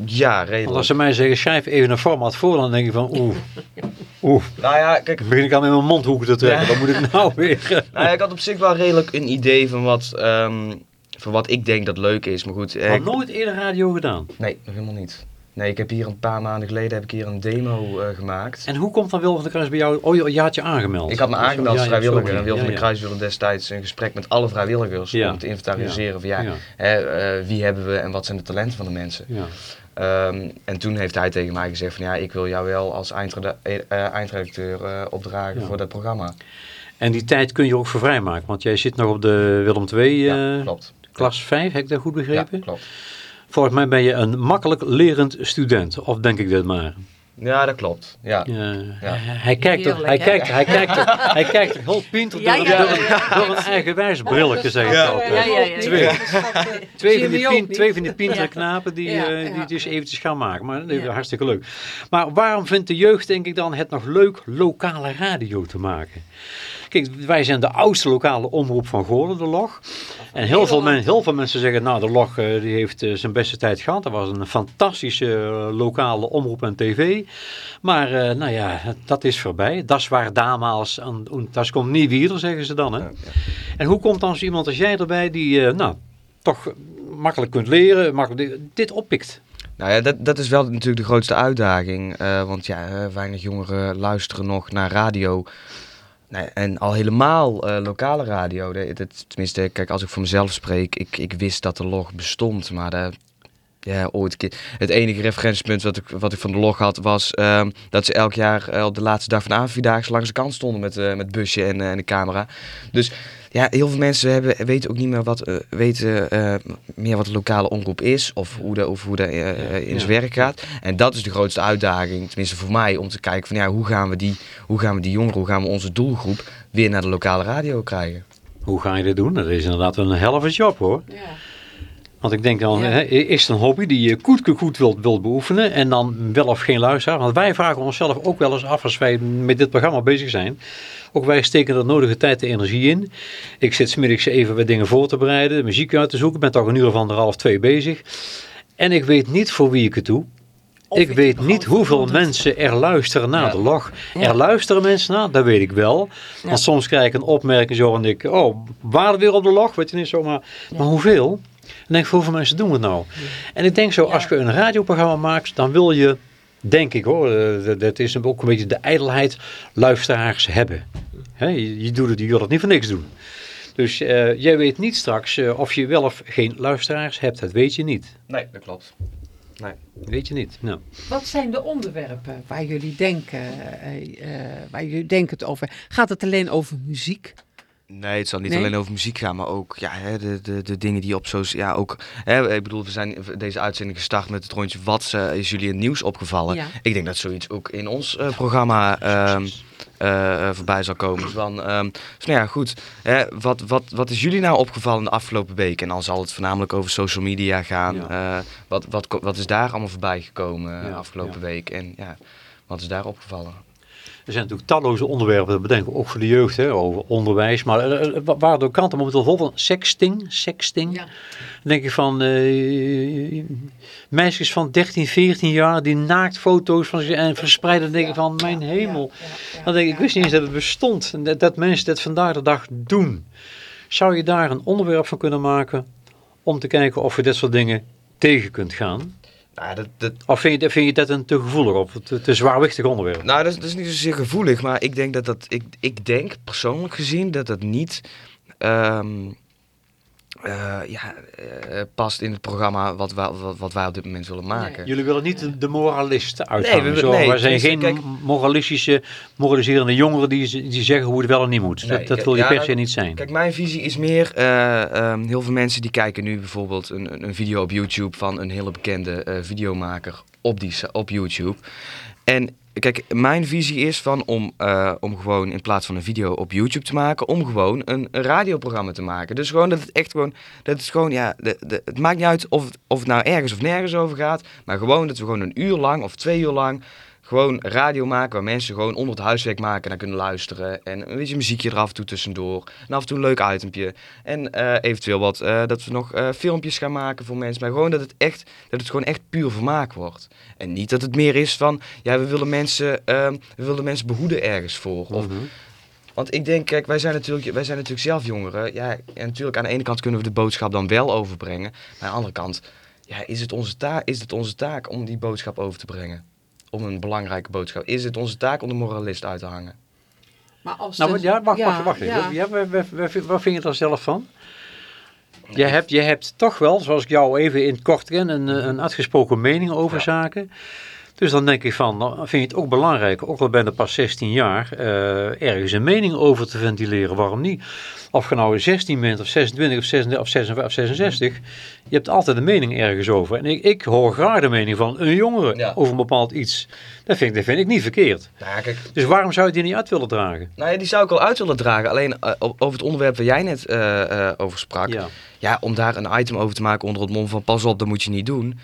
E: ja,
B: Want
E: redelijk.
B: als ze mij zeggen, schrijf even een format voor, dan denk ik van oeh, oeh.
E: Nou ja, kijk,
B: Dan begin ik al met mijn mondhoeken te trekken.
E: Ja.
B: Wat moet ik nou weer?
E: nou ja, ik had op zich wel redelijk een idee van wat, ehm, van wat ik denk dat leuk is. Maar goed, eh, ik-
B: nooit eerder radio gedaan.
E: nee, nog helemaal niet. Nee, ik heb hier een paar maanden geleden heb ik hier een demo eh, gemaakt.
B: En hoe komt dan Wil van der Kruis bij jou? Oh, je had je aangemeld.
E: Ik had me aangemeld als vrijwilliger en Wil van
B: Ja,
E: der
B: ja.
E: Kruis wilde destijds een gesprek met alle vrijwilligers
B: Ja.
E: om te inventariseren van ja,
B: Ja.
E: Hè, eh, wie hebben we en wat zijn de talenten van de mensen.
B: Ja.
E: Ehm, en toen heeft hij tegen mij gezegd van ja, ik wil jou wel als eindreda- eh, eindredacteur opdragen voor dat programma.
B: En die tijd kun je ook voor vrijmaken, want jij zit nog op de Willem II,
E: ja, klopt.
B: Klas 5, heb ik dat goed
E: Ja,
B: begrepen?
E: klopt.
B: Volgens mij ben je een makkelijk lerend student, of denk ik dit maar?
E: Ja, dat klopt. Ja.
B: Ja,
E: Ja.
B: Hij, kijkt er, hij kijkt, hij kijkt er, hij kijkt er heel pinter
A: Ja,
B: door,
A: ja,
B: door,
A: ja,
B: een- door een eigenwijs brilletje, zeg ik
E: Ja.
B: altijd.
A: Ja, ja, ja, ja.
B: Twee. Twee van, die
D: ook
B: pin,
D: niet.
B: twee van die pintere
A: Ja.
B: knapen die,
D: Ja,
B: eh,
D: ja.
B: die dus eventjes gaan maken. Maar nee,
D: Ja.
B: hartstikke leuk. Maar waarom vindt de jeugd, denk ik dan, het nog leuk lokale radio te maken? Kijk, wij zijn de oudste lokale omroep van Goorlen, de Log. En heel veel, men, heel veel mensen zeggen, nou, de Log eh, die heeft eh, zijn beste tijd gehad. Dat was een fantastische eh, lokale omroep en tv. Maar, nou ja, dat is voorbij. Dat is waar damals, en dat komt niet weer, zeggen ze dan. Hè? En hoe komt dan zo iemand als jij erbij die, nou, toch makkelijk kunt leren, makkelijk dit oppikt?
E: Nou ja, dat, dat is wel natuurlijk de grootste uitdaging. want ja, weinig jongeren luisteren nog naar radio. Nee, en al helemaal eh, lokale radio. Dat, dat- tenminste, kijk, als ik voor mezelf spreek, ik, ik wist dat de log bestond. Maar de, ja, ooit. Het enige referentiepunt wat ik, wat ik van de log had, was ehm, dat ze elk jaar eh, op de laatste dag van de langs de kant stonden met, eh met busje en, en de camera. Dus ja, heel veel mensen hebben, weten ook niet meer wat, eh, weten, eh, meer wat de lokale omroep is of hoe dat of hoe dat, eh, in
B: Ja.
E: zijn werk gaat. En dat is de grootste uitdaging, tenminste voor mij, om te kijken van ja, hoe gaan we die, hoe gaan we die jongeren, hoe gaan we onze doelgroep weer naar de lokale radio krijgen.
B: Hoe ga je dit doen? Dat is inderdaad een helft job hoor.
D: Ja.
B: Want ik denk dan,
D: Ja.
B: hè, is het een hobby die je goed, goed wilt, wilt beoefenen en dan wel of geen luisteraar? Want wij vragen onszelf ook wel eens af als wij met dit programma bezig zijn. Ook wij steken er nodige tijd en energie in. Ik zit smiddags even wat dingen voor te bereiden, muziek uit te zoeken. ben toch een uur of anderhalf, twee bezig. En ik weet niet voor wie ik het doe. ik weet niet hoeveel mensen er luisteren naar
E: Ja.
B: de log.
A: Ja.
B: Er luisteren mensen naar, dat weet ik wel.
A: Ja.
B: Want soms krijg ik een opmerking zo en ik, oh, we weer op de log? Weet je niet zomaar. Maar hoeveel? En denk ik, hoeveel mensen doen het nou? En ik denk zo, als je een radioprogramma maakt, dan wil je, denk ik hoor, eh, dat- is ook een beetje de ijdelheid, luisteraars hebben. Hè, je, je, doet het, je wil het niet voor niks doen. Dus eh, jij weet niet straks eh, of je wel of geen luisteraars hebt. Dat weet je niet.
E: Nee, dat klopt.
B: Weet je niet. Nou.
D: Wat zijn de onderwerpen waar jullie denken, eh, eh, waar jullie denken het over? Gaat het alleen over muziek?
E: Nee, het zal niet
D: Nee?
E: alleen over muziek gaan, maar ook ja, hè, de, de, de dingen die op zo... Ja, ook, hè, ik bedoel, we zijn deze uitzending gestart met het rondje... Wat eh, is jullie in het nieuws opgevallen?
D: Ja.
E: Ik denk dat zoiets ook in ons eh, programma ehm, eh, eh, voorbij zal komen. Dus, van, ehm, dus nou ja, goed. Hè, wat, wat, wat is jullie nou opgevallen de afgelopen week? En dan zal het voornamelijk over social media gaan.
B: Ja.
E: Eh, wat, wat, wat is daar allemaal voorbij gekomen
B: Ja,
E: afgelopen
B: ja.
E: week? En ja, wat is daar opgevallen?
B: Er zijn natuurlijk talloze onderwerpen te bedenken, ook voor de jeugd, hè, over onderwijs. Maar eh, eh, wa- waar de kanten momenteel vol van sexting, sexting. Dan denk ik van eh, meisjes van 13, 14 jaar die naakt foto's van zich en verspreiden. Dan denk ik van mijn hemel. Dan denk ik, ik wist niet eens dat het bestond. En dat, dat mensen dat vandaag de dag doen. Zou je daar een onderwerp van kunnen maken om te kijken of je dit soort dingen tegen kunt gaan?
E: Nou, dat, dat,
B: Of vind je, vind je dat een te gevoelig of te, te zwaarwichtig onderwerp?
E: Nou, dat is, dat is niet zozeer gevoelig, maar ik denk dat dat, ik, ik denk persoonlijk gezien dat dat niet, ehm, eh, ja, eh, past in het programma wat, wij- wat, wat wij op dit moment willen maken.
B: Jullie willen niet de, de moralisten uithangen.
E: Nee, we-
B: zo.
E: nee,
B: Wij zijn geen
E: kijk-
B: moralistische, moraliserende jongeren die, die zeggen hoe het wel en niet moet.
E: Nee,
B: dat dat
E: kijk,
B: wil je
E: ja,
B: per se niet zijn.
E: Kijk, mijn visie is meer, eh, ehm, heel veel mensen die kijken nu bijvoorbeeld een, een- een video op YouTube van een hele bekende eh, videomaker op, die, op YouTube. En kijk, mijn visie is van om, eh, om gewoon in plaats van een video op YouTube te maken, om gewoon een, radioprogramma te maken. Dus gewoon dat het echt gewoon, dat het gewoon, ja, de, de, het maakt niet uit of, of het nou ergens of nergens over gaat, maar gewoon dat we gewoon een uur lang of twee uur lang gewoon radio maken waar mensen gewoon onder het huiswerk maken naar kunnen luisteren. En een beetje muziekje er af en toe tussendoor. En af en toe een leuk itempje. En eh, eventueel wat, eh, dat we nog eh, filmpjes gaan maken voor mensen. Maar gewoon dat het echt, dat het gewoon echt puur vermaak wordt. En niet dat het meer is van, ja, we willen mensen, ehm, we willen mensen behoeden ergens voor. Of,
B: Mhm.
E: want ik denk, kijk, wij zijn natuurlijk, wij zijn natuurlijk zelf jongeren. Ja, en natuurlijk aan de ene kant kunnen we de boodschap dan wel overbrengen. Maar aan de andere kant, ja, is het onze taak, is het onze taak om die boodschap over te brengen? Om een belangrijke boodschap. Is het onze taak om de moralist uit te hangen?
D: Maar als
B: Nou,
D: de-
B: ja, wacht,
D: ja,
B: wacht, wacht.
D: ja.
B: Ja. wat, vind je er zelf van? Je hebt, je hebt toch wel, zoals ik jou even in het kort ken, een, eh, een uitgesproken mening over
E: Ja.
B: zaken. Dus dan denk ik van, dan vind je het ook belangrijk, ook al ben je pas 16 jaar, eh, ergens een mening over te ventileren. Waarom niet? Of je nou 16 bent, of 26, of 36, of 56, of 66, je hebt altijd een mening ergens over. En ik, ik hoor graag de mening van een jongere
E: Ja.
B: over een bepaald iets. Dat vind, ik, dat vind ik niet verkeerd.
E: Nou, ja, kijk,
B: Dus waarom zou je die niet uit willen dragen?
E: nou ja, die zou ik wel uit willen dragen. Alleen eh, over het onderwerp waar jij net eh, over sprak.
B: Ja.
E: Ja, om daar een item over te maken onder het mom van pas op, dat moet je niet doen.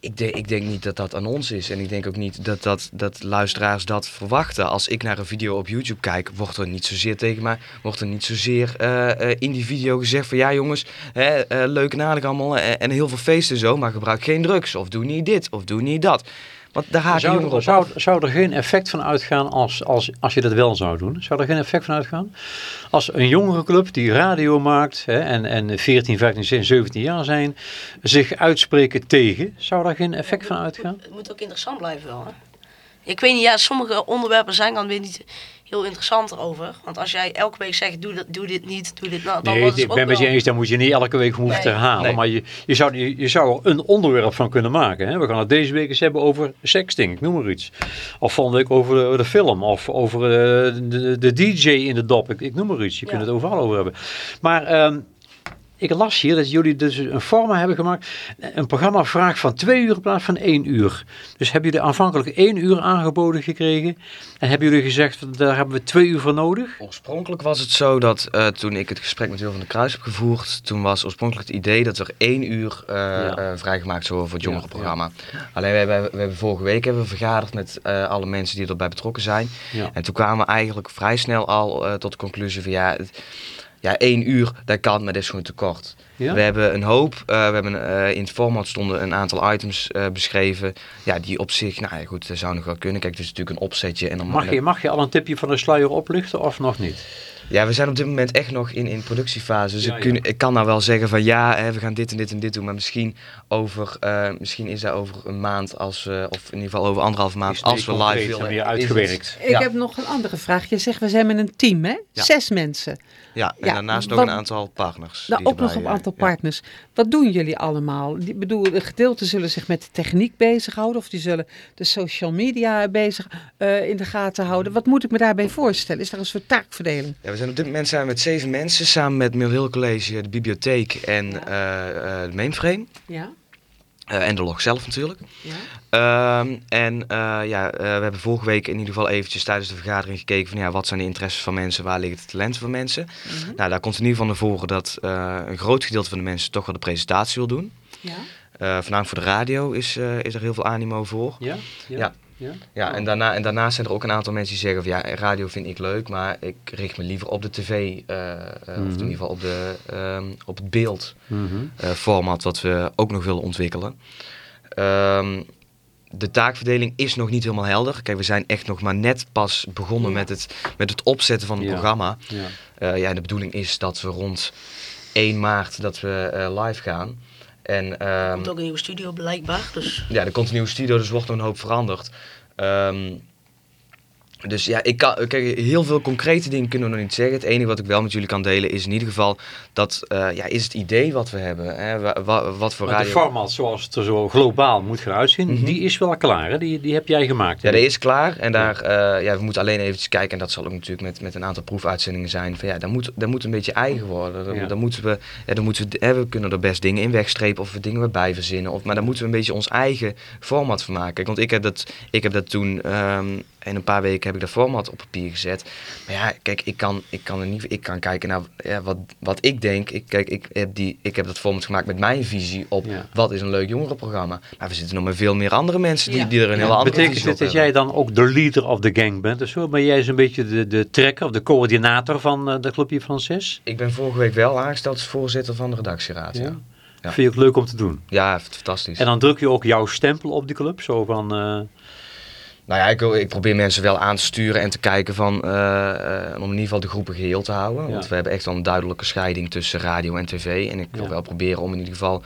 E: Ik, denk ik denk niet dat dat aan ons is. En ik denk ook niet dat, dat, dat luisteraars dat verwachten. Als ik naar een video op YouTube kijk, wordt er niet zozeer tegen mij, wordt er niet zozeer eh, in die video gezegd van ja jongens, hè, eh, leuk en aardig allemaal en heel veel feesten en zo, maar gebruik geen drugs. Of doe niet dit, of doe niet dat. Want daar haken
B: Zou,
E: jongeren
B: zou, zou er geen effect van uitgaan als, als, als je dat wel zou doen? Zou er geen effect van uitgaan? Als een jongerenclub die radio maakt hè, en, en 14, 15, 16, 17 jaar zijn, zich uitspreken tegen, zou daar geen effect van uitgaan?
A: Het moet ook interessant blijven wel, hè? Ik weet niet, ja, sommige onderwerpen zijn dan weer niet heel interessant erover. Want als jij elke week zegt, doe, dat, doe dit niet, doe dit nou, dan
B: Nee,
A: wordt het
B: ik ben met je eens, daar moet je niet elke week hoeven
A: Nee.
B: te herhalen.
E: Nee.
B: Maar je, je, zou, je, je zou er een onderwerp van kunnen maken. Hè? We gaan het deze week eens hebben over sexting, ik noem maar iets. Of volgende week over de, de film, of over eh, de, de DJ in de dop, ik, ik noem maar iets. Je kunt het overal over hebben. Maar ehm, ik las hier dat jullie dus een forma hebben gemaakt. Een programma vraagt van twee uur in plaats van één uur. Dus hebben jullie aanvankelijk één uur aangeboden gekregen. En hebben jullie gezegd, daar hebben we twee uur voor nodig?
E: Oorspronkelijk was het zo dat eh, toen ik het gesprek met Wil van der Kruis heb gevoerd, toen was oorspronkelijk het idee dat er één uur eh,
B: Ja.
E: eh, vrijgemaakt zou worden voor het
B: Ja,
E: jongerenprogramma. Alleen we hebben, we hebben vorige week hebben we vergaderd met alle mensen die erbij betrokken zijn.
B: Ja.
E: En toen kwamen we eigenlijk vrij snel al tot de conclusie van ja, het- ja, één uur, dat kan, maar dat is gewoon te kort.
B: Ja?
E: We hebben een hoop, eh, we hebben eh, in het format stonden een aantal items eh, beschreven. Ja, die op zich, nou ja, goed, dat zou nog wel kunnen. Kijk, het is natuurlijk een opzetje. En dan
B: Mag je, mag je al een tipje van de sluier oplichten of nog niet?
E: ja, we zijn op dit moment echt nog in, in productiefase. Dus
B: Ja,
E: ik, kun,
B: ja.
E: ik kan nou wel zeggen van ja, hè, we gaan dit en dit en dit doen. Maar misschien, over, eh, misschien is dat over een maand, als we, of in ieder geval over anderhalve maand, als we live willen.
B: meer
E: is
B: uitgewerkt.
E: het-
D: Ik
E: ja,
D: heb nog een andere vraag. Je zegt, we zijn met een team, hè?
E: Ja.
D: Zes mensen.
E: Ja, en
D: ja,
E: daarnaast nog
D: wat-
E: een aantal partners.
D: Nou, ook nog een aantal
E: eh, ja.
D: partners. Wat doen jullie allemaal? Ik bedoel, een gedeelte zullen zich met de techniek bezighouden. Of die zullen de social media bezig eh, in de gaten houden. Wat moet ik me daarbij voorstellen? Is daar een soort taakverdeling?
E: Ja, we zijn op dit moment zijn we met zeven mensen, samen met Mill Hill College, de bibliotheek en eh, eh, de mainframe.
D: Ja.
E: Eh, en de log zelf natuurlijk.
D: ja.
E: Ehm, en eh, ja, eh, we hebben vorige week in ieder geval eventjes tijdens de vergadering gekeken van ja, wat zijn de interesses van mensen, waar liggen de talenten van mensen.
D: Mhm.
E: Nou, daar komt in ieder geval naar voren dat eh, een groot gedeelte van de mensen toch wel de presentatie wil doen.
D: ja.
E: Eh voornamelijk voor de radio is, eh, is er heel veel animo voor.
B: Ja?
E: Ja.
B: ja?
E: Ja,
B: Oh.
E: en, daarna, en daarnaast zijn er ook een aantal mensen die zeggen van ja, radio vind ik leuk, maar ik richt me liever op de tv, eh, eh, of in
B: Mhm.
E: ieder geval op, de, ehm, op het beeld
B: Mhm.
E: eh, format wat we ook nog willen ontwikkelen. Ehm, de taakverdeling is nog niet helemaal helder. Kijk, we zijn echt nog maar net pas begonnen
D: Ja.
E: met, het, met het opzetten van het
B: Ja.
E: programma.
B: Ja.
E: Eh, ja, en de bedoeling is dat we rond 1 maart dat we live gaan. En
A: Er
E: ehm,
A: komt ook een nieuwe studio blijkbaar, dus...
E: ja, er komt een nieuwe studio, dus wordt nog een hoop veranderd. Ehm, Dus ja, ik kan, kijk, heel veel concrete dingen kunnen we nog niet zeggen. Het enige wat ik wel met jullie kan delen is in ieder geval dat eh, ja, is het idee wat we hebben. Hè? Wa- wa- wat voor
B: Maar de format zoals het er zo globaal moet gaan uitzien,
E: Mhm.
B: die is wel klaar. Hè? Die, die heb jij gemaakt.
E: Ja,
B: hè?
E: dat is klaar. En daar, eh, ja, we moeten alleen eventjes kijken. En dat zal ook natuurlijk met, met een aantal proefuitzendingen zijn. Van, ja, dat, moet, dat moet een beetje eigen worden. Dan,
B: Ja.
E: dan moeten we, ja, dan moeten we, hè, we kunnen er best dingen in wegstrepen of we dingen weer bij verzinnen. Of, maar dan moeten we een beetje ons eigen format van maken. Kijk, want ik heb dat, ik heb dat toen, ehm, in een paar weken heb ik dat format op papier gezet. Maar ja, kijk, ik kan, ik kan er niet, ik kan kijken naar ja, wat, wat ik denk. Ik, kijk, ik heb, die, ik heb dat format gemaakt met mijn visie op
B: Ja.
E: wat is een leuk jongerenprogramma. Maar we zitten nog met veel meer andere mensen die,
D: Ja.
E: die er een hele andere
B: Betekent
E: visie
B: dit dat
E: hebben.
B: jij dan ook de leader of the gang bent? of zo? Ben jij zo'n beetje de, de trekker of de coördinator van eh, de Clubje Zes?
E: Ik ben vorige week wel aangesteld als voorzitter van de redactieraad. Ja,
B: Ja.
E: ja. Ja.
B: Vind je het leuk om te doen?
E: fantastisch.
B: En dan druk je ook jouw stempel op die club? Zo van, eh,
E: Nou ja, ik, ik probeer mensen wel aan te sturen en te kijken van, eh, eh, om in ieder geval de groepen geheel te houden.
B: Ja.
E: Want we hebben echt wel een duidelijke scheiding tussen radio en tv. En ik wil
B: Ja.
E: wel proberen om in ieder geval,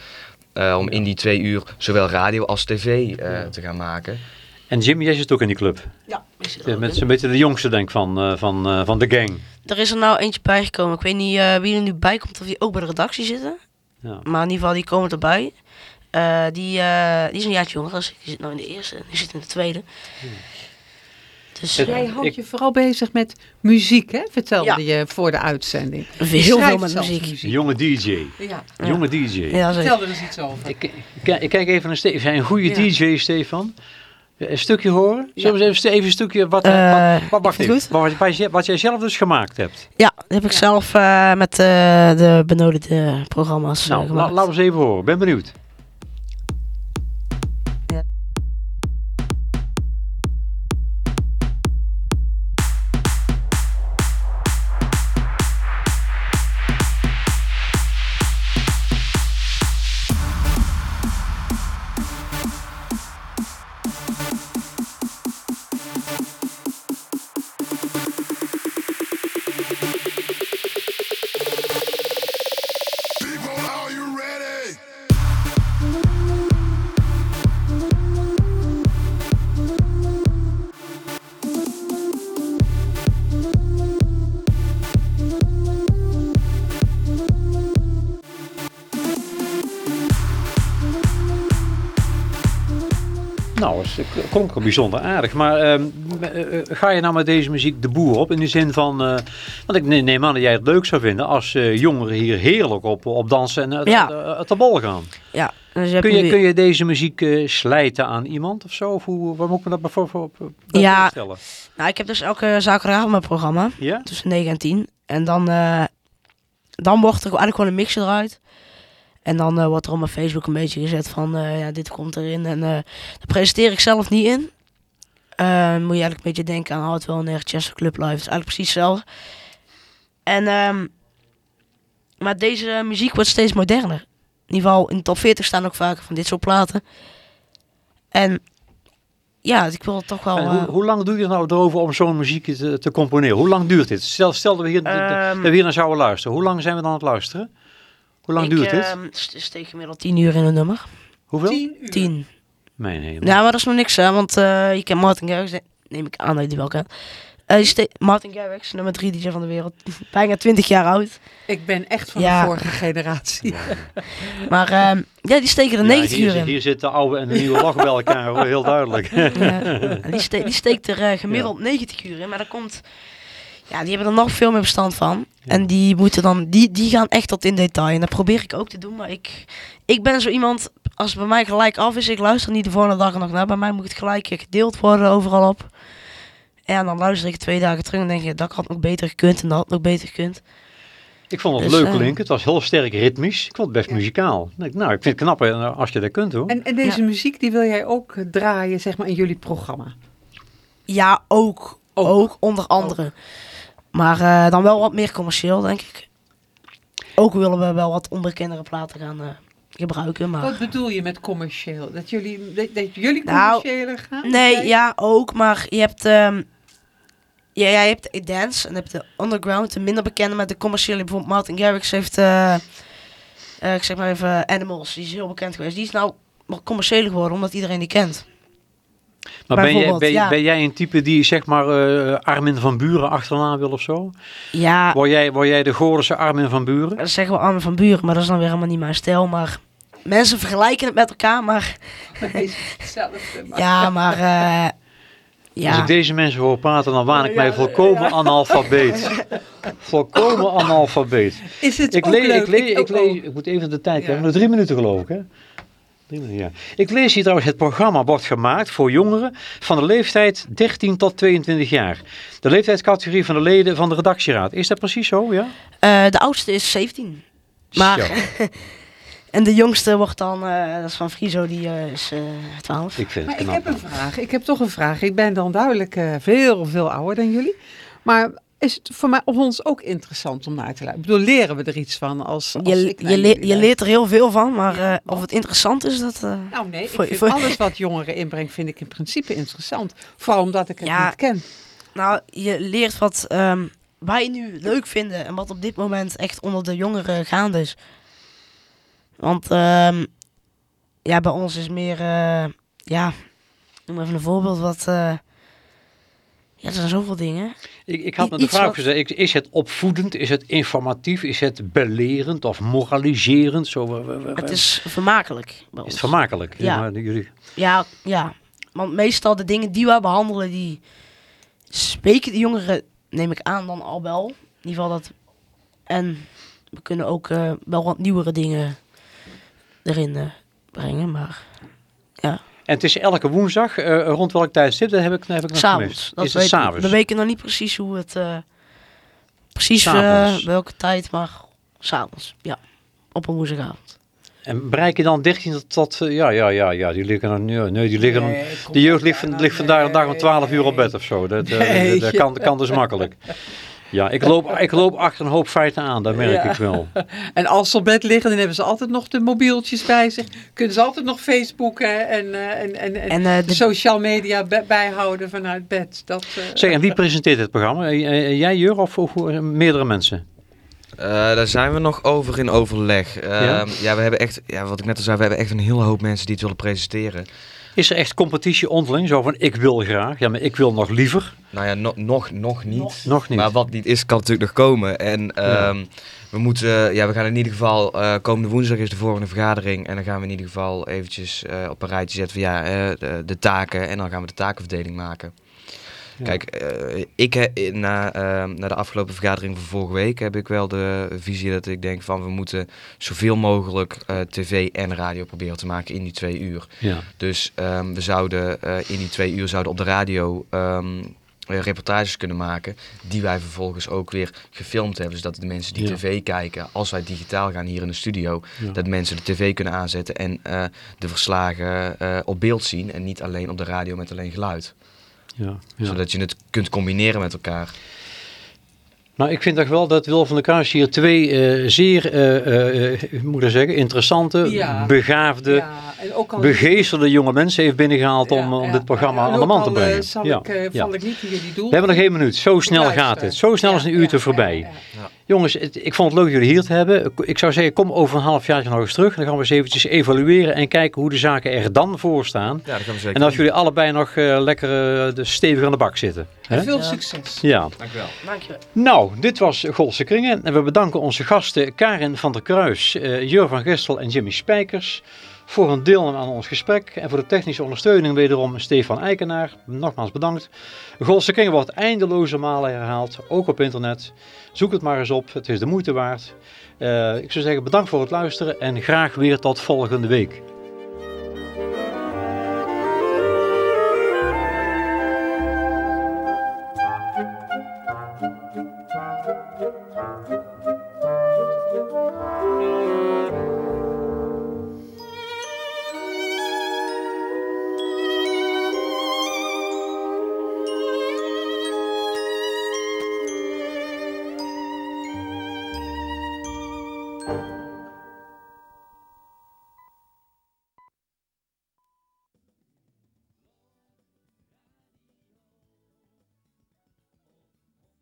E: eh, om in die twee uur zowel radio als tv eh,
B: Ja.
E: te gaan maken.
B: En Jim, jij zit ook in die club.
A: Ja, ik zit in.
B: zo'n beetje de jongste denk ik van, eh, van, eh, van de gang.
A: Er is er nou eentje bijgekomen. Ik weet niet eh, wie er nu bij komt of die ook bij de redactie zitten.
B: Ja.
A: Maar in ieder geval, die komen erbij. Eh, die, eh, die is een jaartje jonger. Dus die zit nou in de eerste en die zit in de tweede. Dus
B: Het-
A: eh,
D: Jij houdt
B: ik-
D: je vooral bezig met muziek, hè? vertelde
A: Ja.
D: je voor de uitzending.
A: Heel veel met
D: zelfs
A: muziek.
B: Jonge DJ.
D: Ja.
A: Ja.
B: Jonge DJ.
A: Ja, zeker.
D: Vertel er eens iets over.
B: Ik, ik, ik kijk even naar Stefan. Zijn een goede
D: Ja.
B: DJ, Stefan? Een stukje horen? Zullen we eens even, even een stukje wat,
A: Eh,
B: wat, wat,
A: ik
B: Wat, wat, wat jij zelf dus gemaakt hebt.
A: Ja, dat heb ik
D: Ja.
A: zelf eh, met eh, de benodigde programma's
B: Nou, laten we eens even horen. Ben benieuwd. Het is- het klonk wel bijzonder aardig. Maar ehm, eh, eh, ga je nou met deze muziek de boer op? In de zin van, eh, want ik ne- neem aan dat jij het leuk zou vinden als eh, jongeren hier heerlijk op, op dansen en uit
A: Ja.
B: uit- de bol gaan.
A: Ja, dus
B: Kun je, kun je deze muziek eh, slijten aan iemand of zo? Of hoe, waar moet ik me dat bijvoorbeeld voor,
A: Ja. Nou, ik heb dus elke zaterdagavond mijn programma.
B: Ja?
A: Tussen 9 en 10. En dan, eh, dan wordt er eigenlijk gewoon een mix eruit. En dan eh, wordt er op mijn Facebook een beetje gezet van, eh, ja, dit komt erin. En eh daar presenteer ik zelf niet in. Moet je eigenlijk een beetje denken aan Hard Wel Neer, Chester Club Live. Het is eigenlijk precies hetzelfde. En, ehm, maar deze muziek wordt steeds moderner. In ieder geval in de top 40 staan ook vaker van dit soort platen. En ja, ik wil het toch wel...
B: En hoe, hoe lang doe je er nou erover om zo'n muziek te, te componeren? Hoe lang duurt dit? Stel, stel dat we hier,
A: Ehm,
B: dat we hier naar zouden luisteren. Hoe lang zijn we dan aan het luisteren? Hoe lang
A: ik,
B: duurt dit?
A: ehm, st- steek gemiddeld 10 uur in een nummer.
B: Hoeveel?
D: Tien uur.
A: 10.
B: Mijn hemel.
A: Ja, maar dat is nog niks, hè, want eh, je kent Martin Garrix, ne- neem ik aan dat je die wel kent. Ste- Martin Garrix, nummer 3 DJ van de wereld, bijna 20 jaar oud.
D: Ik ben echt van
A: Ja.
D: de vorige generatie.
A: Maar ehm, ja, die steken er
B: Ja,
A: 90
B: hier,
A: uur in.
B: hier zit de oude en de nieuwe lach bij elkaar, heel duidelijk.
A: Ja, die, ste- die steekt er eh, gemiddeld 90 uur in, maar dat komt... Ja, die hebben er nog veel meer verstand van.
B: Ja.
A: En die moeten dan, die, die gaan echt tot in detail. En dat probeer ik ook te doen, maar ik, ik ben zo iemand, als het bij mij gelijk af is, ik luister niet de volgende dag nog naar. Bij mij moet het gelijk gedeeld worden overal op. En dan luister ik twee dagen terug en denk je, dat had nog beter gekund en dat had nog beter gekund.
B: Ik vond het
A: Dus,
B: leuk
A: eh,
B: klinken. Het was heel sterk ritmisch. Ik vond het best
D: Ja.
B: muzikaal. Ik Nou, ik vind het knap eh, als je dat kunt hoor.
D: En, en deze muziek die wil jij ook draaien zeg maar, in jullie programma.
A: Ja, ook.
D: Ook.
A: Ook, onder andere. Maar eh, dan wel wat meer commercieel, denk ik. Ook willen we wel wat onbekendere platen gaan eh, gebruiken, maar...
D: Wat bedoel je met commercieel? Dat jullie, dat, dat jullie
A: Nou,
D: commerciëler gaan?
A: Nee,
D: Jij-
A: ja, ook. Maar je hebt, ehm ja, ja, je hebt de dance en je hebt de underground, de minder bekende met de commerciële. Bijvoorbeeld Martin Garrix heeft, eh, ik zeg maar even, Animals. Die is heel bekend geweest. Die is nou wat commerciëler geworden, omdat iedereen die kent.
B: Maar ben jij, ben,
A: ja.
B: ben jij een type die zeg maar eh, Armin van Buren achterna wil of zo?
A: Ja,
B: Word jij, word jij de Goordense Armin van Buren?
A: dat zeggen we Armin van Buren, maar dat is dan weer helemaal niet mijn stijl. Maar mensen vergelijken het met elkaar, maar ja, maar eh,
B: Als
A: ja.
B: ik deze mensen hoor praten, dan waan ik mij
D: ja,
B: volkomen analfabeet. volkomen analfabeet.
D: Is het
B: Ik,
D: ook
B: le
D: leuk?
B: ik, ik, ik moet even de tijd
D: Ja.
B: hebben. Nog drie minuten geloof ik, hè? Ja. Ik lees hier trouwens, het programma wordt gemaakt voor jongeren van de leeftijd 13 tot 22 jaar. De leeftijdscategorie van de leden van de redactieraad. Is dat precies zo, ja?
A: Eh, de oudste is 17. Maar, en de jongste wordt dan, eh, dat is van Friso, die eh, is eh 12.
B: ik vind
D: Maar ik heb een vraag. Ik heb toch een vraag. Ik ben dan duidelijk eh, veel, veel ouder dan jullie. Maar is het voor mij of ons ook interessant om naar te luisteren? Ik bedoel, leren we er iets van als, als
A: Je, je, le-
D: jullie
A: je leert er heel veel van, maar eh, of het interessant is, dat... eh?
D: Nou nee, ik vind
A: voor-
D: alles wat jongeren inbrengt vind ik in principe interessant. Vooral omdat ik het
A: Ja.
D: niet ken.
A: Nou, je leert wat ehm, wij nu leuk vinden en wat op dit moment echt onder de jongeren gaande is. Want ehm, ja, bij ons is meer, eh, ja, noem even een voorbeeld wat, ja, er zijn zoveel dingen.
B: Ik, ik had me de vraag
A: wat-
B: gezegd, is het opvoedend, is het informatief, is het belerend of moraliserend? Zo, we- we- we-
A: Het is vermakelijk bij
B: is het vermakelijk?
A: Ja.
B: maar jullie,
A: Ja, ja. Want meestal de dingen die wij behandelen, die spreken de jongeren, neem ik aan, dan al wel. In ieder geval dat. En we kunnen ook eh, wel wat nieuwere dingen erin eh, brengen, maar
B: En het is elke woensdag, eh, rond welk tijdstip? Dat heb ik, dat heb ik nog
A: s'avonds.
B: gemist.
A: Dat
B: Is het
A: weet-
B: s'avonds?
A: We weten nog niet precies hoe het, eh, precies eh, welke tijd, maar s'avonds. Ja, op een woensdagavond.
B: En bereik je dan 13 tot, tot ja, ja, ja, ja, die liggen dan, nee, nee, die liggen,
D: Nee,
B: de jeugd ligt, van, ligt vandaag een dag om 12 uur op bed of zo. Dat, eh,
D: Nee.
B: dat kan, kan dus makkelijk. Ja, ik loop, ik loop achter een hoop feiten aan, dat merk
D: Ja.
B: ik wel.
D: En als ze op bed liggen, dan hebben ze altijd nog de mobieltjes bij zich. Kunnen ze altijd nog Facebooken en, eh, en, en, en,
A: En eh, de,
D: social media bij- bijhouden vanuit bed. Dat, eh,
B: Zeg, en wie presenteert het programma? Jij, Jur, of, of meerdere mensen?
E: Eh, daar zijn we nog over in overleg.
B: Ja?
E: ja? we hebben echt, ja, wat ik net al zei, we hebben echt een hele hoop mensen die het willen presenteren.
B: Is er echt competitie onderling? Zo van, ik wil graag, ja, maar ik wil nog liever.
E: Nou ja, no- nog, nog niet.
B: Nog niet.
E: Maar wat niet is, kan natuurlijk nog komen. En ehm, we moeten, ja, we gaan in ieder geval, eh, komende woensdag is de volgende vergadering. En dan gaan we in ieder geval eventjes eh, op een rijtje zetten van ja, eh, de, de taken. En dan gaan we de takenverdeling maken.
B: Ja.
E: Kijk, eh, ik na, ehm, na de afgelopen vergadering van vorige week heb ik wel de visie dat ik denk van we moeten zoveel mogelijk eh, tv en radio proberen te maken in die twee uur.
B: Ja.
E: Dus ehm, we zouden eh, in die twee uur zouden op de radio ehm, eh, reportages kunnen maken. Die wij vervolgens ook weer gefilmd hebben. Zodat de mensen die
B: Ja.
E: tv kijken, als wij digitaal gaan hier in de studio,
B: Ja.
E: dat mensen de tv kunnen aanzetten en de verslagen op beeld zien. En niet alleen op de radio met alleen geluid.
B: Ja, ja.
E: Zodat je het kunt combineren met elkaar.
B: Nou, ik vind toch wel dat Wil van der Kruis hier twee eh, zeer, eh, eh, eh, moet ik zeggen, interessante,
D: Ja.
B: begaafde,
D: ja, en ook al,
B: begeesterde jonge mensen heeft binnengehaald om,
D: Ja,
B: om
D: ja.
B: dit programma aan de man te
D: al, eh,
B: brengen.
D: zal
B: ja.
D: ik, eh,
B: ja.
D: niet in jullie doel.
B: We hebben nog één minuut. Zo snel
D: Luister.
B: gaat het. Zo snel is een uur
D: Ja,
B: te
D: ja,
B: voorbij.
D: ja, ja.
B: Jongens, het- ik vond het leuk jullie hier te hebben. Ik zou zeggen, kom over een half jaar nog eens terug. Dan gaan we eens eventjes evalueren en kijken hoe de zaken er dan voor staan.
E: Ja, dat gaan we zeker
B: En als jullie allebei nog eh, lekker eh, de stevig aan de bak zitten.
D: Veel
A: Ja.
D: succes.
B: Ja.
E: Dankjewel.
A: dankjewel.
B: Nou, dit was Golse Kringen. En we bedanken onze gasten Karin van der Kruis, eh Jur van Gestel en Jimmy Spijkers voor hun deelname aan ons gesprek. En voor de technische ondersteuning wederom Stefan Eikenaar. Nogmaals bedankt. Kringen wordt eindeloze malen herhaald, ook op internet. Zoek het maar eens op, het is de moeite waard. Eh, ik zou zeggen bedankt voor het luisteren en graag weer tot volgende week.